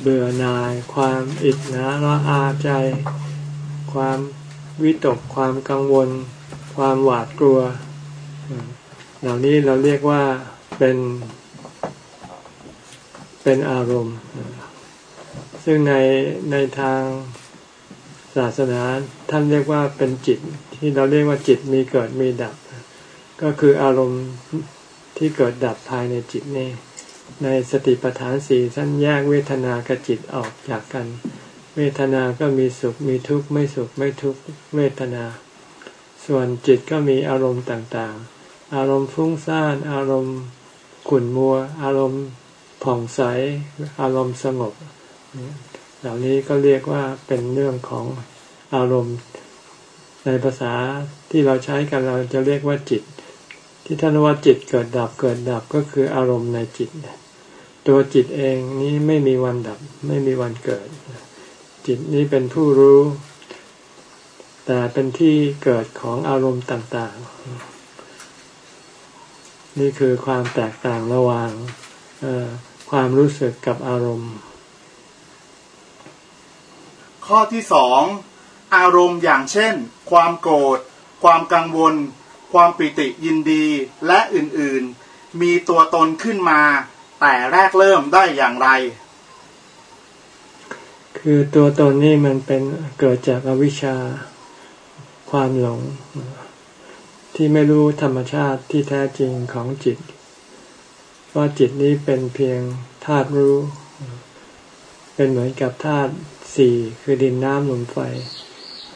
เบื่อหน่าย ความอิจฉาละอาใจ ความวิตก ความกังวล ความหวาดกลัว เหล่านี้เราเรียกว่าเป็นเป็นอารมณ์ ซึ่งในในทาง ศาสนาท่านเรียกว่าเป็นจิต ที่เราเรียกว่าจิตมีเกิดมีดับ ก็คืออารมณ์ที่เกิดดับภายในจิตนี่ในสติปัฏฐานสี่ท่านแยกเวทนากับจิตออกจากกัน เวทนาก็มีสุขมีทุกข์ไม่สุขไม่ทุกข์เวทนา ส่วนจิตก็มีอารมณ์ต่างๆ อารมณ์ฟุ้งซ่าน อารมณ์ขุ่นมัว อารมณ์ผ่องใส อารมณ์สงบ เหล่านี้ก็เรียกว่าเป็นเรื่องของอารมณ์ ในภาษาที่เราใช้กันเราจะเรียกว่าจิต ที่ท่านว่าจิตเกิดดับเกิดดับก็คืออารมณ์ในจิต ตัวจิตเองนี้ไม่มีวันดับ ไม่มีวันเกิด จิตนี้เป็นผู้รู้ แต่เป็นที่เกิดของอารมณ์ต่างๆ นี่คือความแตกต่างระหว่างความรู้สึกกับอารมณ์ ข้อที่สองอารมณ์อย่างเช่น ความโกรธ ความกังวล ความปิติยินดีและอื่นๆ มีตัวตนขึ้นมา แต่แรกเริ่มได้อย่างไร คือตัวตนนี่มันเป็นเกิดจากอวิชชาความหลง ที่ไม่รู้ธรรมชาติที่แท้จริงของจิต ว่าจิตนี้เป็นเพียงธาตุรู้ เป็นเหมือนกับธาตุ สี่คือดินน้ำลมไฟ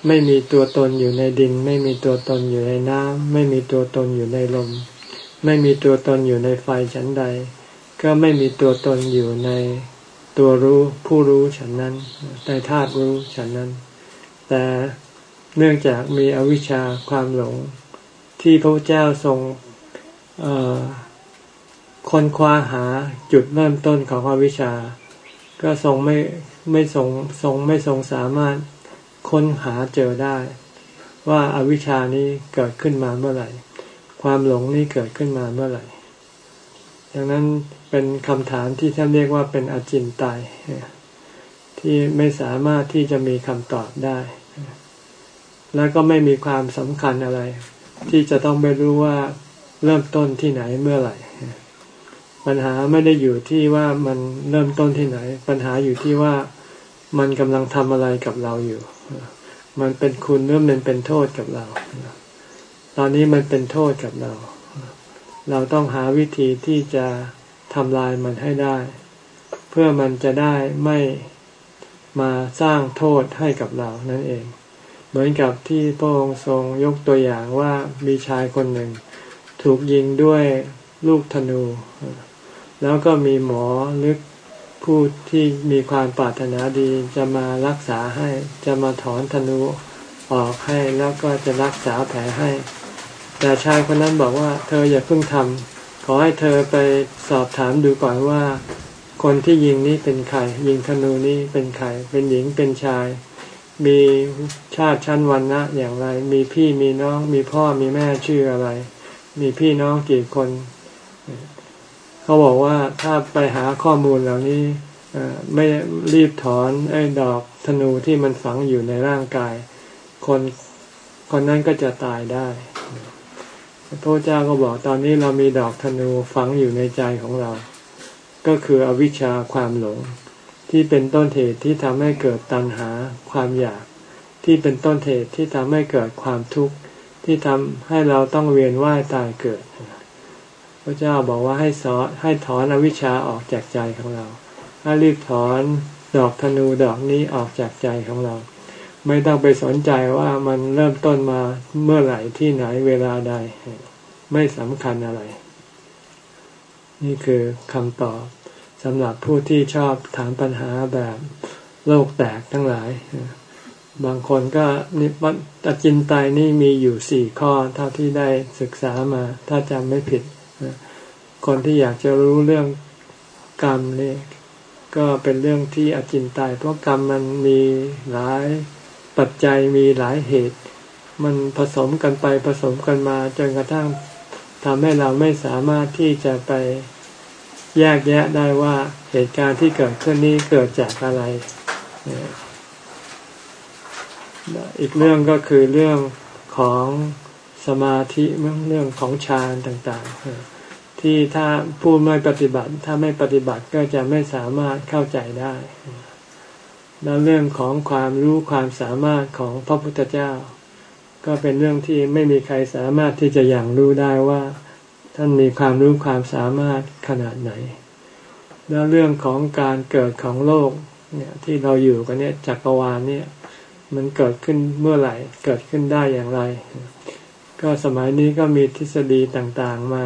ไม่มีตัวตนอยู่ในดิน ไม่มีตัวตนอยู่ในน้ำไม่มีตัวตนอยู่ในลม ไม่มีตัวตนอยู่ในไฟฉันใด ก็ไม่มีตัวตนอยู่ในตัวรู้ผู้รู้ฉันนั้นในธาตุรู้ฉันนั้น แต่เนื่องจากมีอวิชชาความหลง ที่พระเจ้าทรงค้นคว้าหาจุดเริ่มต้นของอวิชชา ก็ทรงไม่ ไม่ทรงทรงไม่ทรงสามารถค้นหาเจอได้ ว่าอาวิชชานี้เกิดขึ้นมาเมื่อไหร่ ความหลงนี้เกิดขึ้นมาเมื่อไหร่ดังนั้นเป็นคำถามที่ท่านเรียกว่าเป็นอจินไตยที่ไม่สามารถที่จะมีคำตอบได้ แล้วก็ไม่มีความสำคัญอะไร ที่จะต้องไปรู้ว่าเริ่มต้นที่ไหนเมื่อไหร่ ปัญหาไม่ได้อยู่ที่ว่ามันเริ่มต้นที่ไหน ปัญหาอยู่ที่ว่า มันกำลังทำอะไรกับเราอยู่ มันเป็นคุณหรือมันเป็นโทษกับเรา ตอนนี้มันเป็นโทษกับเรา เราต้องหาวิธีที่จะทำลายมันให้ได้ เพื่อมันจะได้ไม่มาสร้างโทษให้กับเรานั่นเอง เหมือนกับที่พระองค์ทรงยกตัวอย่างว่ามีชายคนหนึ่ง ถูกยิงด้วยลูกธนู แล้วก็มีหมอลึก ผู้ที่มีความปรารถนาดีจะมารักษาให้จะมาถอนธนูออกให้แล้วก็จะรักษาแผลให้ แต่ชายคนนั้นบอกว่า เธออย่าเพิ่งทำขอให้เธอไปสอบถามดูก่อนว่า คนที่ยิงนี้เป็นใครยิงธนูนี้เป็นใครเป็นหญิงเป็นชาย มีชาติชั้นวันนะอย่างไร มีพี่มีน้อง มีพ่อมีแม่ชื่ออะไร มีพี่น้องกี่คน เขาบอกว่าถ้าไปหาข้อมูลเหล่านี้ไม่รีบถอนไอ้ดอกธนูที่มันฝังอยู่ในร่างกาย คนคนนั้นก็จะตายได้พระเจ้าก็บอกตอนนี้เรามีดอกธนูฝังอยู่ในใจของเรา ก็คืออวิชชาความหลง ที่เป็นต้นเหตุที่ทำให้เกิดตัณหาความอยาก ที่เป็นต้นเหตุที่ทำให้เกิดความทุกข์ที่ทำให้เราต้องเวียนว่ายตายเกิด พระเจ้าบอกว่าให้สอนให้ถอนอวิชชาออกจากใจของเรา ให้รีบถอนดอกธนูดอกนี้ออกจากใจของเรา ไม่ต้องไปสนใจว่ามันเริ่มต้นมาเมื่อไหร่ที่ไหนเวลาใด ไม่สำคัญอะไร นี่คือคำตอบสำหรับผู้ที่ชอบถามปัญหาแบบโลกแตกทั้งหลาย บางคนก็นิตจินตายนี่มีอยู่สี่ข้อเท่าที่ได้ศึกษามา ถ้าจำไม่ผิด คนที่อยากจะรู้เรื่องกรรมนี่ก็เป็นเรื่องที่อจินตาย เพราะกรรมมันมีหลายปัจจัยมีหลายเหตุ มันผสมกันไปผสมกันมาจนกระทั่งทำให้เราไม่สามารถที่จะไปแยกแยะได้ว่าเหตุการณ์ที่เกิดขึ้นนี้เกิดจากอะไร อีกเรื่องก็คือเรื่องของสมาธิเรื่องของฌานต่าง ๆ ที่ถ้าผู้ไม่ปฏิบัติ ถ้าไม่ปฏิบัติก็จะไม่สามารถเข้าใจได้ แล้วเรื่องของความรู้ความสามารถของพระพุทธเจ้า ก็เป็นเรื่องที่ไม่มีใครสามารถที่จะอย่างรู้ได้ว่า ท่านมีความรู้ความสามารถขนาดไหน แล้วเรื่องของการเกิดของโลกเนี่ยที่เราอยู่กันเนี่ยจักรวาลเนี่ยมันเกิดขึ้นเมื่อไหร่เกิดขึ้นได้อย่างไร ก็สมัยนี้ก็มีทฤษฎีต่างๆมา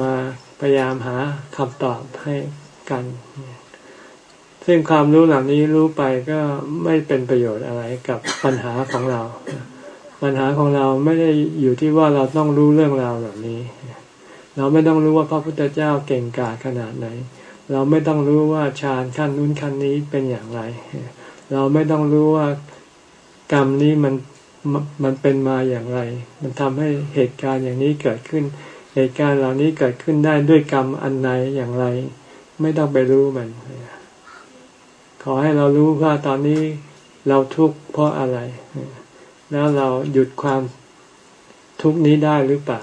มาพยายามหาคำตอบให้กัน ซึ่งความรู้เหล่านี้รู้ไปก็ไม่เป็นประโยชน์อะไรกับปัญหาของเรา ปัญหาของเราไม่ได้อยู่ที่ว่าเราต้องรู้เรื่องราวเหล่านี้ เราไม่ต้องรู้ว่าพระพุทธเจ้าเก่งกาจขนาดไหน เราไม่ต้องรู้ว่าฌานขั้นนู้นขั้นนี้เป็นอย่างไร เราไม่ต้องรู้ว่ากรรมนี้มันมันเป็นมาอย่างไร มันทำให้เหตุการณ์อย่างนี้เกิดขึ้น เหตุการณ์เหล่านี้เกิดขึ้นได้ด้วยกรรมอันไหนอย่างไร ไม่ต้องไปรู้มัน ขอให้เรารู้ว่าตอนนี้เราทุกข์เพราะอะไร แล้วเราหยุดความทุกข์นี้ได้หรือเปล่า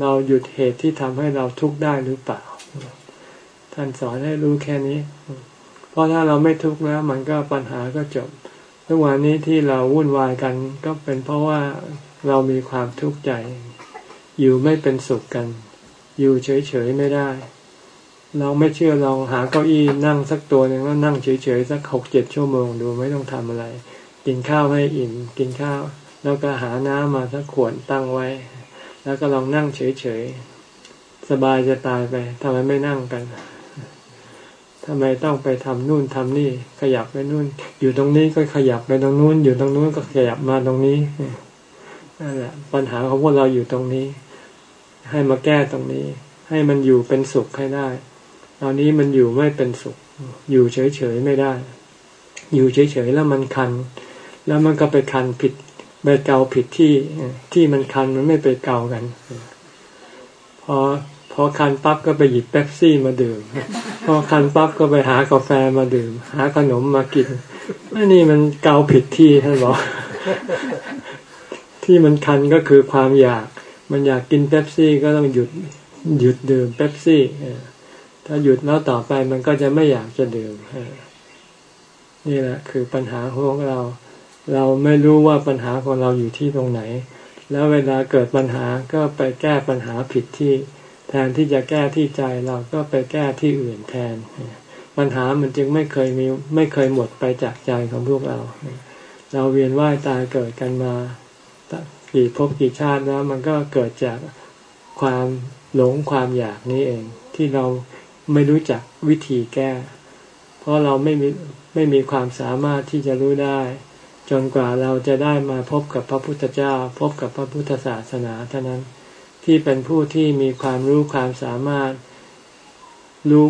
เราหยุดเหตุที่ทำให้เราทุกข์ได้หรือเปล่า ท่านสอนให้รู้แค่นี้ เพราะถ้าเราไม่ทุกข์แล้ว มันก็ปัญหาก็จบทุกวันนี้ที่เราวุ่นวายกัน ก็เป็นเพราะว่าเรามีความทุกข์ใจ อยู่ไม่เป็นสุขกัน อยู่เฉยๆไม่ได้ เราไม่เชื่อลองหาเก้าอี้นั่งสักตัวหนึ่งแล้วนั่งเฉยๆสักหกเจ็ดชั่วโมงดูไม่ต้องทำอะไร กินข้าวให้อิ่มกินข้าว แล้วก็หาน้ำมาสักขวดตั้งไว้ แล้วก็ลองนั่งเฉยๆสบายจะตายไปทำไมไม่นั่งกันทำไมต้องไปทำนู่นทำนี่ ขยับไปนู่น อยู่ตรงนี้ก็ขยับไปตรงนู้น อยู่ตรงนู้นก็ขยับมาตรงนี้นั่นแหละปัญหาของพวกเราอยู่ตรงนี้ ให้มาแก้ตรงนี้ ให้มันอยู่เป็นสุขให้ได้ ตอนนี้มันอยู่ไม่เป็นสุข อยู่เฉยๆไม่ได้ อยู่เฉยๆแล้วมันคัน แล้วมันก็ไปคันผิดไปเกาผิดที่ที่มันคันมันไม่ไปเกากัน พอพอคันปั๊บก็ไปหยิบเป๊ปซี่มาดื่ม พอคันปั๊บก็ไปหากาแฟมาดื่ม หาขนมมากินนี่มันเกาผิดที่ท่านบอก ที่มันคันก็คือความอยาก มันอยากกินเป๊ปซี่ก็ต้องหยุดหยุดดื่มเป๊ปซี่ถ้าหยุดแล้วต่อไปมันก็จะไม่อยากจะดื่มนี่แหละ คือปัญหาของเรา เราไม่รู้ว่าปัญหาของเราอยู่ที่ตรงไหน แล้วเวลาเกิดปัญหาก็ไปแก้ปัญหาผิดที่ แทนที่จะแก้ที่ใจเราก็ไปแก้ที่อื่นแทน ปัญหามันจึงไม่เคยมีไม่เคยหมดไปจากใจของพวกเรา เราเวียนว่ายตายเกิดกันมา กี่ภพกี่ชาติแล้ว มันก็เกิดจากความหลงความอยากนี้เอง ที่เราไม่รู้จักวิธีแก้ เพราะเราไม่มีไม่มีความสามารถที่จะรู้ได้ จนกว่าเราจะได้มาพบกับพระพุทธเจ้า พบกับพระพุทธศาสนาเท่านั้น ที่เป็นผู้ที่มีความรู้ความสามารถรู้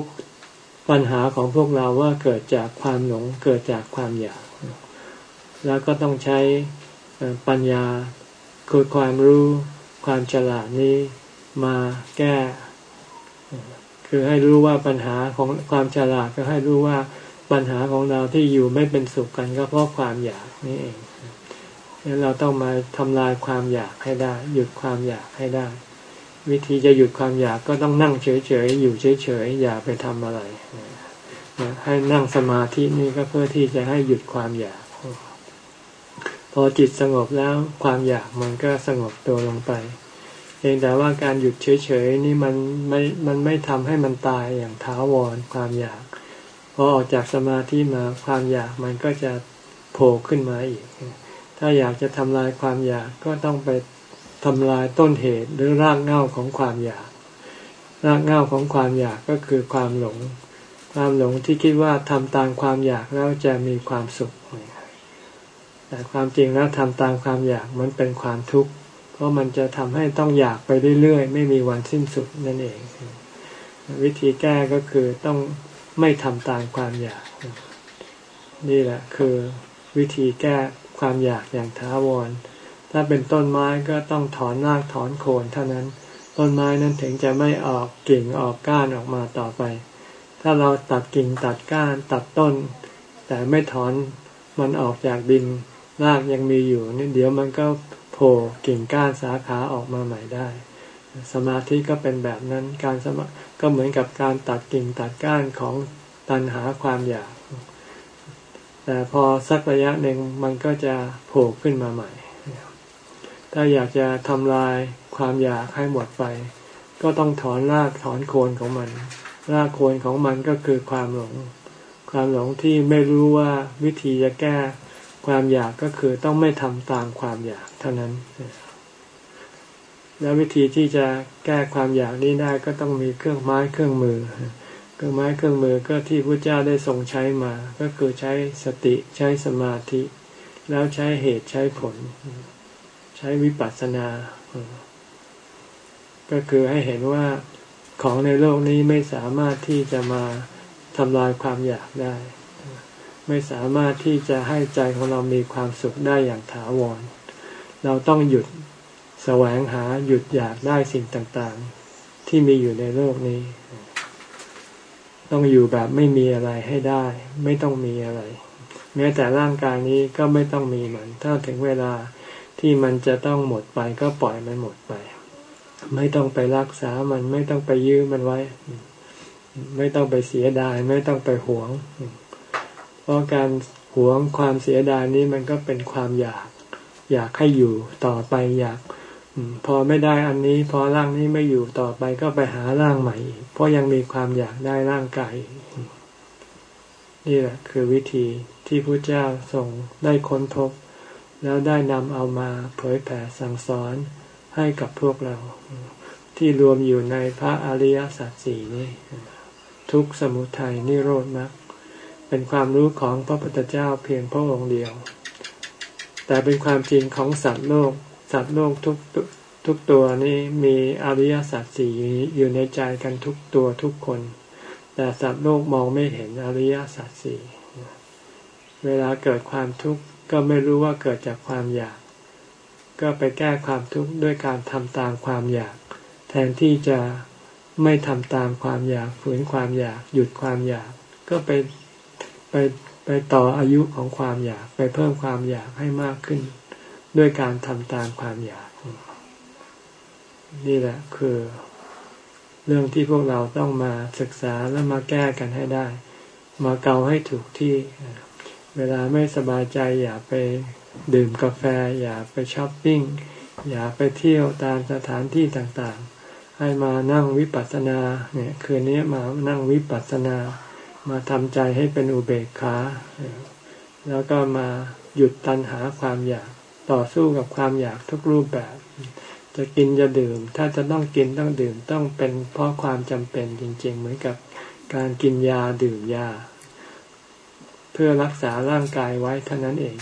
ปัญหาของพวกเราว่าเกิดจากความหลงเกิดจากความอยาก แล้วก็ต้องใช้ปัญญา คือความรู้ความฉลาดนี้มาแก้ คือให้รู้ว่าปัญหาของความฉลาดก็ให้รู้ว่าปัญหาของเราที่อยู่ไม่เป็นสุขกันก็เพราะความอยากนี่เองงั้นเราต้องมาทำลายความอยากให้ได้ หยุดความอยากให้ได้ วิธีจะหยุดความอยากก็ต้องนั่งเฉยๆอยู่เฉยๆอย่าไปทำอะไรให้นั่งสมาธินี่ก็เพื่อที่จะให้หยุดความอยาก พอจิตสงบแล้วความอยากมันก็สงบตัวลงไปเองแต่ว่าการหยุดเฉยๆนี่มันไม่มันไม่ทำให้มันตายอย่างท้าวรความอยากพอออกจากสมาธิมาความอยากมันก็จะโผล่ขึ้นมาอีก ถ้าอยากจะทำลายความอยากก็ต้องไปทำลายต้นเหตุหรือรากเหง้าของความอยาก รากเหง้าของความอยากก็คือความหลง ความหลงที่คิดว่าทำตามความอยากแล้วจะมีความสุข แต่ความจริงแล้วทำตามความอยากมันเป็นความทุกข์ เพราะมันจะทำให้ต้องอยากไปเรื่อยๆ ไม่มีวันสิ้นสุดนั่นเอง วิธีแก้ก็คือต้องไม่ทำตามความอยาก นี่แหละคือวิธีแก้ความอยากอย่างท้าวร ถ้าเป็นต้นไม้ก็ต้องถอนรากถอนโคนเท่านั้น ต้นไม้นั้นถึงจะไม่ออกกิ่งออกก้านออกมาต่อไป ถ้าเราตัดกิ่งตัดก้านตัดต้น แต่ไม่ถอนมันออกจากดิน รากยังมีอยู่นี่เดี๋ยวมันก็โผล่กิ่งก้านสาขาออกมาใหม่ได้ สมาธิก็เป็นแบบนั้นการสมาก็เหมือนกับการตัดกิ่งตัดก้านของตันหาความอยาก แต่พอสักระยะหนึ่งมันก็จะโผล่ขึ้นมาใหม่ ถ้าอยากจะทำลายความอยากให้หมดไป ก็ต้องถอนรากถอนโคนของมัน รากโคนของมันก็คือความหลง ความหลงที่ไม่รู้ว่าวิธีจะแก้ ความอยากก็คือต้องไม่ทำตามความอยากเท่านั้น แล้ววิธีที่จะแก้ความอยากนี้ได้ก็ต้องมีเครื่องไม้เครื่องมือ เครื่องไม้เครื่องมือก็ที่พระเจ้าได้ทรงใช้มา ก็คือใช้สติใช้สมาธิ แล้วใช้เหตุใช้ผล ใช้วิปัสสนา ก็คือให้เห็นว่าของในโลกนี้ไม่สามารถที่จะมาทำลายความอยากได้ ไม่สามารถที่จะให้ใจของเรามีความสุขได้อย่างถาวร เราต้องหยุดแสวงหาหยุดอยากได้สิ่งต่างๆ ที่มีอยู่ในโลกนี้ ต้องอยู่แบบไม่มีอะไรให้ได้ ไม่ต้องมีอะไร แม้แต่ร่างกายนี้ก็ไม่ต้องมีมัน ถ้าถึงเวลาที่มันจะต้องหมดไปก็ปล่อยมันหมดไป ไม่ต้องไปรักษามันไม่ต้องไปยื้อมันไว้ ไม่ต้องไปเสียดาย ไม่ต้องไปหวง เพราะการหวงความเสียดายนี้มันก็เป็นความอยาก อยากให้อยู่ต่อไปอยากพอไม่ได้อันนี้ พอร่างนี้ไม่อยู่ต่อไปก็ไปหาร่างใหม่เพราะยังมีความอยากได้ร่างกายนี่แหละคือวิธีที่พระเจ้าทรงได้ค้นพบ แล้วได้นำเอามาเผยแผ่สั่งสอนให้กับพวกเรา ที่รวมอยู่ในพระอริยสัจสี่นี้ทุกสมุทัยนิโรธมรรค เป็นความรู้ของพระพุทธเจ้าเพียงพระองค์เดียว แต่เป็นความจริงของสัตว์โลก สัตว์โลกทุกทุกตัวนี้มีอริยสัจสี่อยู่ในใจกันทุกตัวทุกคน แต่สัตว์โลกมองไม่เห็นอริยสัจสี่เวลาเกิดความทุกข์ก็ไม่รู้ว่าเกิดจากความอยาก ก็ไปแก้ความทุกข์ด้วยการทำตามความอยาก แทนที่จะไม่ทำตามความอยากฝืนความอยาก หยุดความอยาก ก็ไป ไปไปต่ออายุของความอยาก ไปเพิ่มความอยากให้มากขึ้น ด้วยการทำตามความอยาก นี่แหละคือ เรื่องที่พวกเราต้องมาศึกษาและมาแก้กันให้ได้ มาเกาให้ถูกที่ เวลาไม่สบายใจอย่าไปดื่มกาแฟ อย่าไปช้อปปิ้ง อย่าไปเที่ยวตามสถานที่ต่างๆ ให้มานั่งวิปัสสนาเนี่ยคืนนี้มานั่งวิปัสสนา มาทำใจให้เป็นอุเบกขา แล้วก็มาหยุดตันหาความอยากต่อสู้กับความอยากทุกรูปแบบ จะกินจะดื่ม ถ้าจะต้องกินต้องดื่มต้องเป็นเพราะความจำเป็นจริง ๆ เหมือนกับการกินยาดื่มยา เพื่อรักษาร่างกายไว้เท่านั้นเอง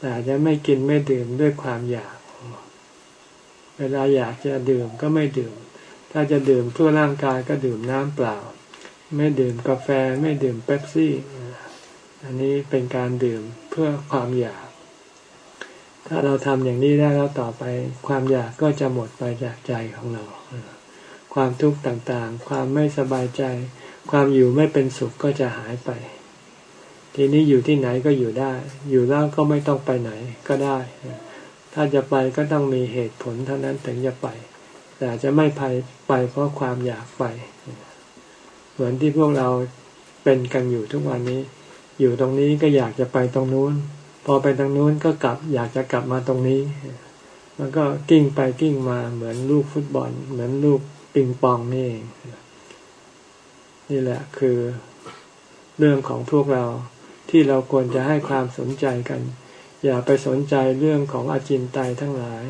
แต่จะไม่กินไม่ดื่มด้วยความอยาก เวลาอยากจะดื่มก็ไม่ดื่ม ถ้าจะดื่มเพื่อร่างกายก็ดื่มน้ำเปล่า ไม่ดื่มกาแฟไม่ดื่มเป๊ปซี่ อันนี้เป็นการดื่มเพื่อความอยาก ถ้าเราทำอย่างนี้ได้แล้วต่อไป ความอยากก็จะหมดไปจากใจของเรา ความทุกข์ต่างๆ ความไม่สบายใจ ความอยู่ไม่เป็นสุขก็จะหายไป ทีนี้อยู่ที่ไหนก็อยู่ได้ อยู่แล้วก็ไม่ต้องไปไหนก็ได้ ถ้าจะไปก็ต้องมีเหตุผลเท่านั้นถึงจะไป แต่จะไม่ไปไปเพราะความอยากไป เหมือนที่พวกเราเป็นกันอยู่ทุกวันนี้ อยู่ตรงนี้ก็อยากจะไปตรงนู้น พอไปตรงนู้นก็กลับ อยากจะกลับมาตรงนี้ มันก็กิ้งไปกิ้งมาเหมือนลูกฟุตบอล เหมือนลูกปิงปองนี่ นี่แหละคือเรื่องของพวกเราที่เราควรจะให้ความสนใจกัน อย่าไปสนใจเรื่องของอาจินไตยทั้งหลาย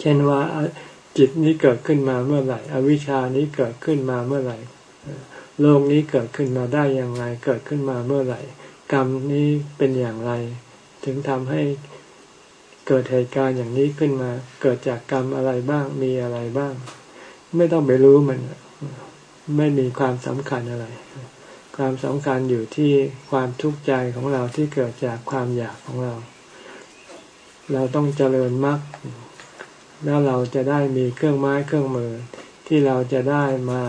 เช่นว่าจิตนี้เกิดขึ้นมาเมื่อไหร่ อวิชานี้เกิดขึ้นมาเมื่อไหร่ โลกนี้เกิดขึ้นมาได้อย่างไร เกิดขึ้นมาเมื่อไหร่ กรรมนี้เป็นอย่างไร ถึงทำให้เกิดเหตุการณ์อย่างนี้ขึ้นมา เกิดจากกรรมอะไรบ้าง มีอะไรบ้าง ไม่ต้องไปรู้มัน ไม่มีความสำคัญอะไร ความสำคัญอยู่ที่ความทุกข์ใจของเราที่เกิดจากความอยากของเรา เราต้องเจริญมรรคแล้วเราจะได้มีเครื่องไม้เครื่องมือที่เราจะได้มา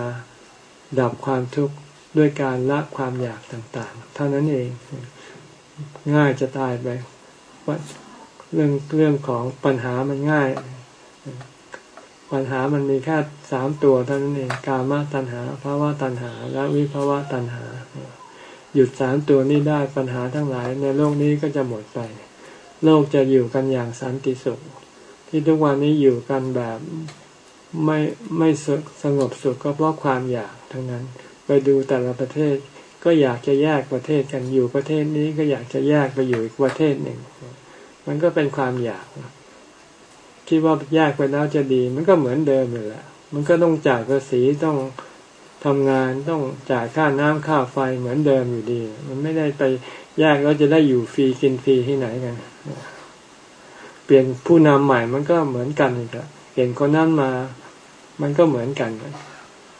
ดับความทุกข์ด้วยการละความอยากต่างๆ เท่านั้นเองง่ายจะตายไปเรื่องเรื่องของปัญหามันง่าย ปัญหามันมีแค่สามตัวเท่านั้นเองกามตัณหาภาวะตัณหา และวิภาวะตัณหา หยุดสามตัวนี้ได้ปัญหาทั้งหลายในโลกนี้ก็จะหมดไป โลกจะอยู่กันอย่างสันติสุข ที่ทุกวันนี้อยู่กันแบบ ไม่ไม่สงบสุขก็เพราะความอยากทั้งนั้น ไปดูแต่ละประเทศก็อยากจะแยกประเทศกันอยู่ประเทศนี้ก็อยากจะแยกไปอยู่อีกประเทศหนึ่ง มันก็เป็นความอยากคิดว่าแยกไปแล้วจะดี มันก็เหมือนเดิมเลยแหละมันก็ต้องจ่ายภาษีต้องทำงานต้องจ่ายค่าน้ำค่าไฟเหมือนเดิมอยู่ดี มันไม่ได้ไปแยกแล้วจะได้อยู่ฟรีกินฟรีที่ไหนกัน เปลี่ยนผู้นำใหม่มันก็เหมือนกันอีกอะเห็นคนนั้นมา มันก็เหมือนกัน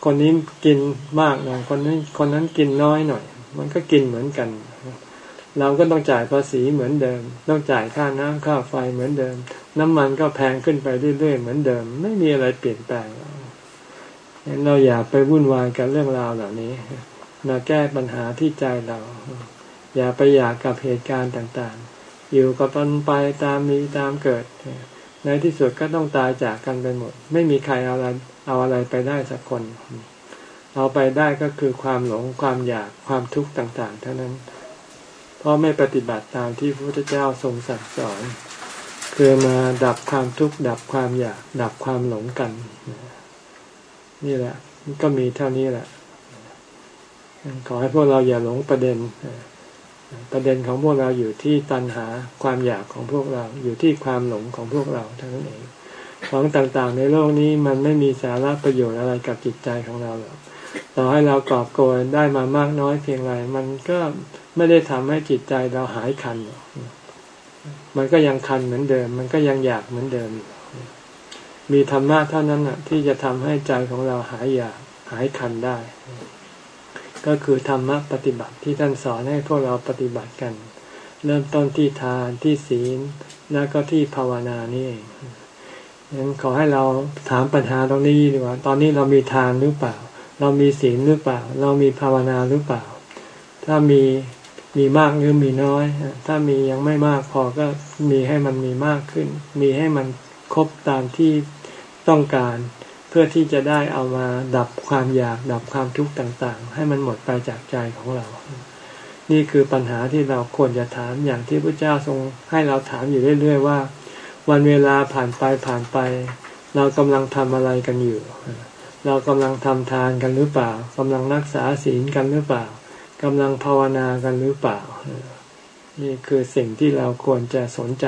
คนนี้กินมากหน่อย คนนั้นคนนั้นกินน้อยหน่อย มันก็กินเหมือนกัน เราก็ต้องจ่ายภาษีเหมือนเดิม ต้องจ่ายค่าน้ำค่าไฟเหมือนเดิม น้ำมันก็แพงขึ้นไปเรื่อยๆเหมือนเดิม ไม่มีอะไรเปลี่ยนแปลงเราอย่าไปวุ่นวายกับเรื่องราวเหล่านี้มาแก้ปัญหาที่ใจเรา อย่าไปอยากกับเหตุการณ์ต่างๆ อยู่กับตนไปตามมีตามเกิด ในที่สุดก็ต้องตายจากกันไปหมด ไม่มีใครเอาอะไรเอาอะไรไปได้สักคน เอาไปได้ก็คือความหลงความอยากความทุกข์ต่าง ๆ เท่านั้น เพราะไม่ปฏิบัติตามที่พระพุทธเจ้าทรงสั่งสอน คือมาดับความทุกข์ดับความอยาก ดับความหลงกัน นี่แหละ ก็มีเท่านี้แหละ ขอให้พวกเราอย่าหลงประเด็น ประเด็นของพวกเราอยู่ที่ตัณหาความอยากของพวกเราอยู่ที่ความหลงของพวกเราเท่านั้นเองของต่างๆ ในโลกนี้มันไม่มีสาระประโยชน์อะไรกับจิตใจของเราหรอกต่อให้เรากอบโกยได้มามากน้อยเพียงไรมันก็ไม่ได้ทำให้จิตใจเราหายคันหรอกมันก็ยังคันเหมือนเดิม มันก็ยังอยากเหมือนเดิม มีธรรมะเท่านั้นอะ ที่จะทำให้ใจของเราหายอยากหายคันได้ ก็คือธรรมะปฏิบัติที่ท่านสอนให้พวกเราปฏิบัติกัน เริ่มต้นที่ทานที่ศีลแล้วก็ที่ภาวนานี่เองยังขอให้เราถามปัญหาตรงนี้ดีกว่า ตอนนี้เรามีทานหรือเปล่า เรามีศีลหรือเปล่า เรามีภาวนาหรือเปล่า ถ้ามีมีมากหรือมีน้อย ถ้ามียังไม่มากพอก็มีให้มันมีมากขึ้น มีให้มันครบตามที่ต้องการ เพื่อที่จะได้เอามาดับความอยากดับความทุกข์ต่างๆ ให้มันหมดไปจากใจของเรา นี่คือปัญหาที่เราควรจะถามอย่างที่พระเจ้าทรงให้เราถามอยู่เรื่อย ๆ ว่า วันเวลาผ่านไปผ่านไป เรากำลังทำอะไรกันอยู่ เรากำลังทำทานกันหรือเปล่ากำลังรักษาศีลกันหรือเปล่ากำลังภาวนากันหรือเปล่า นี่คือสิ่งที่เราควรจะสนใจ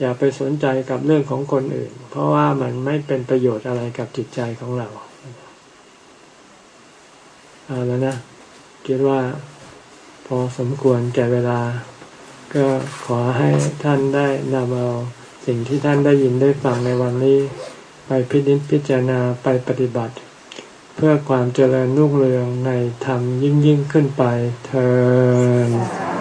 อย่าไปสนใจกับเรื่องของคนอื่น เพราะว่ามันไม่เป็นประโยชน์อะไรกับจิตใจของเราเอาแล้วนะคิดว่าพอสมควรแก่เวลา ก็ขอให้ท่านได้นำเอาสิ่งที่ท่านได้ยินได้ฟังในวันนี้ ไปพิจิตพิจารณาไปปฏิบัติ เพื่อความเจริญรุ่งเรืองในธรรมยิ่งยิ่งขึ้นไปเธอ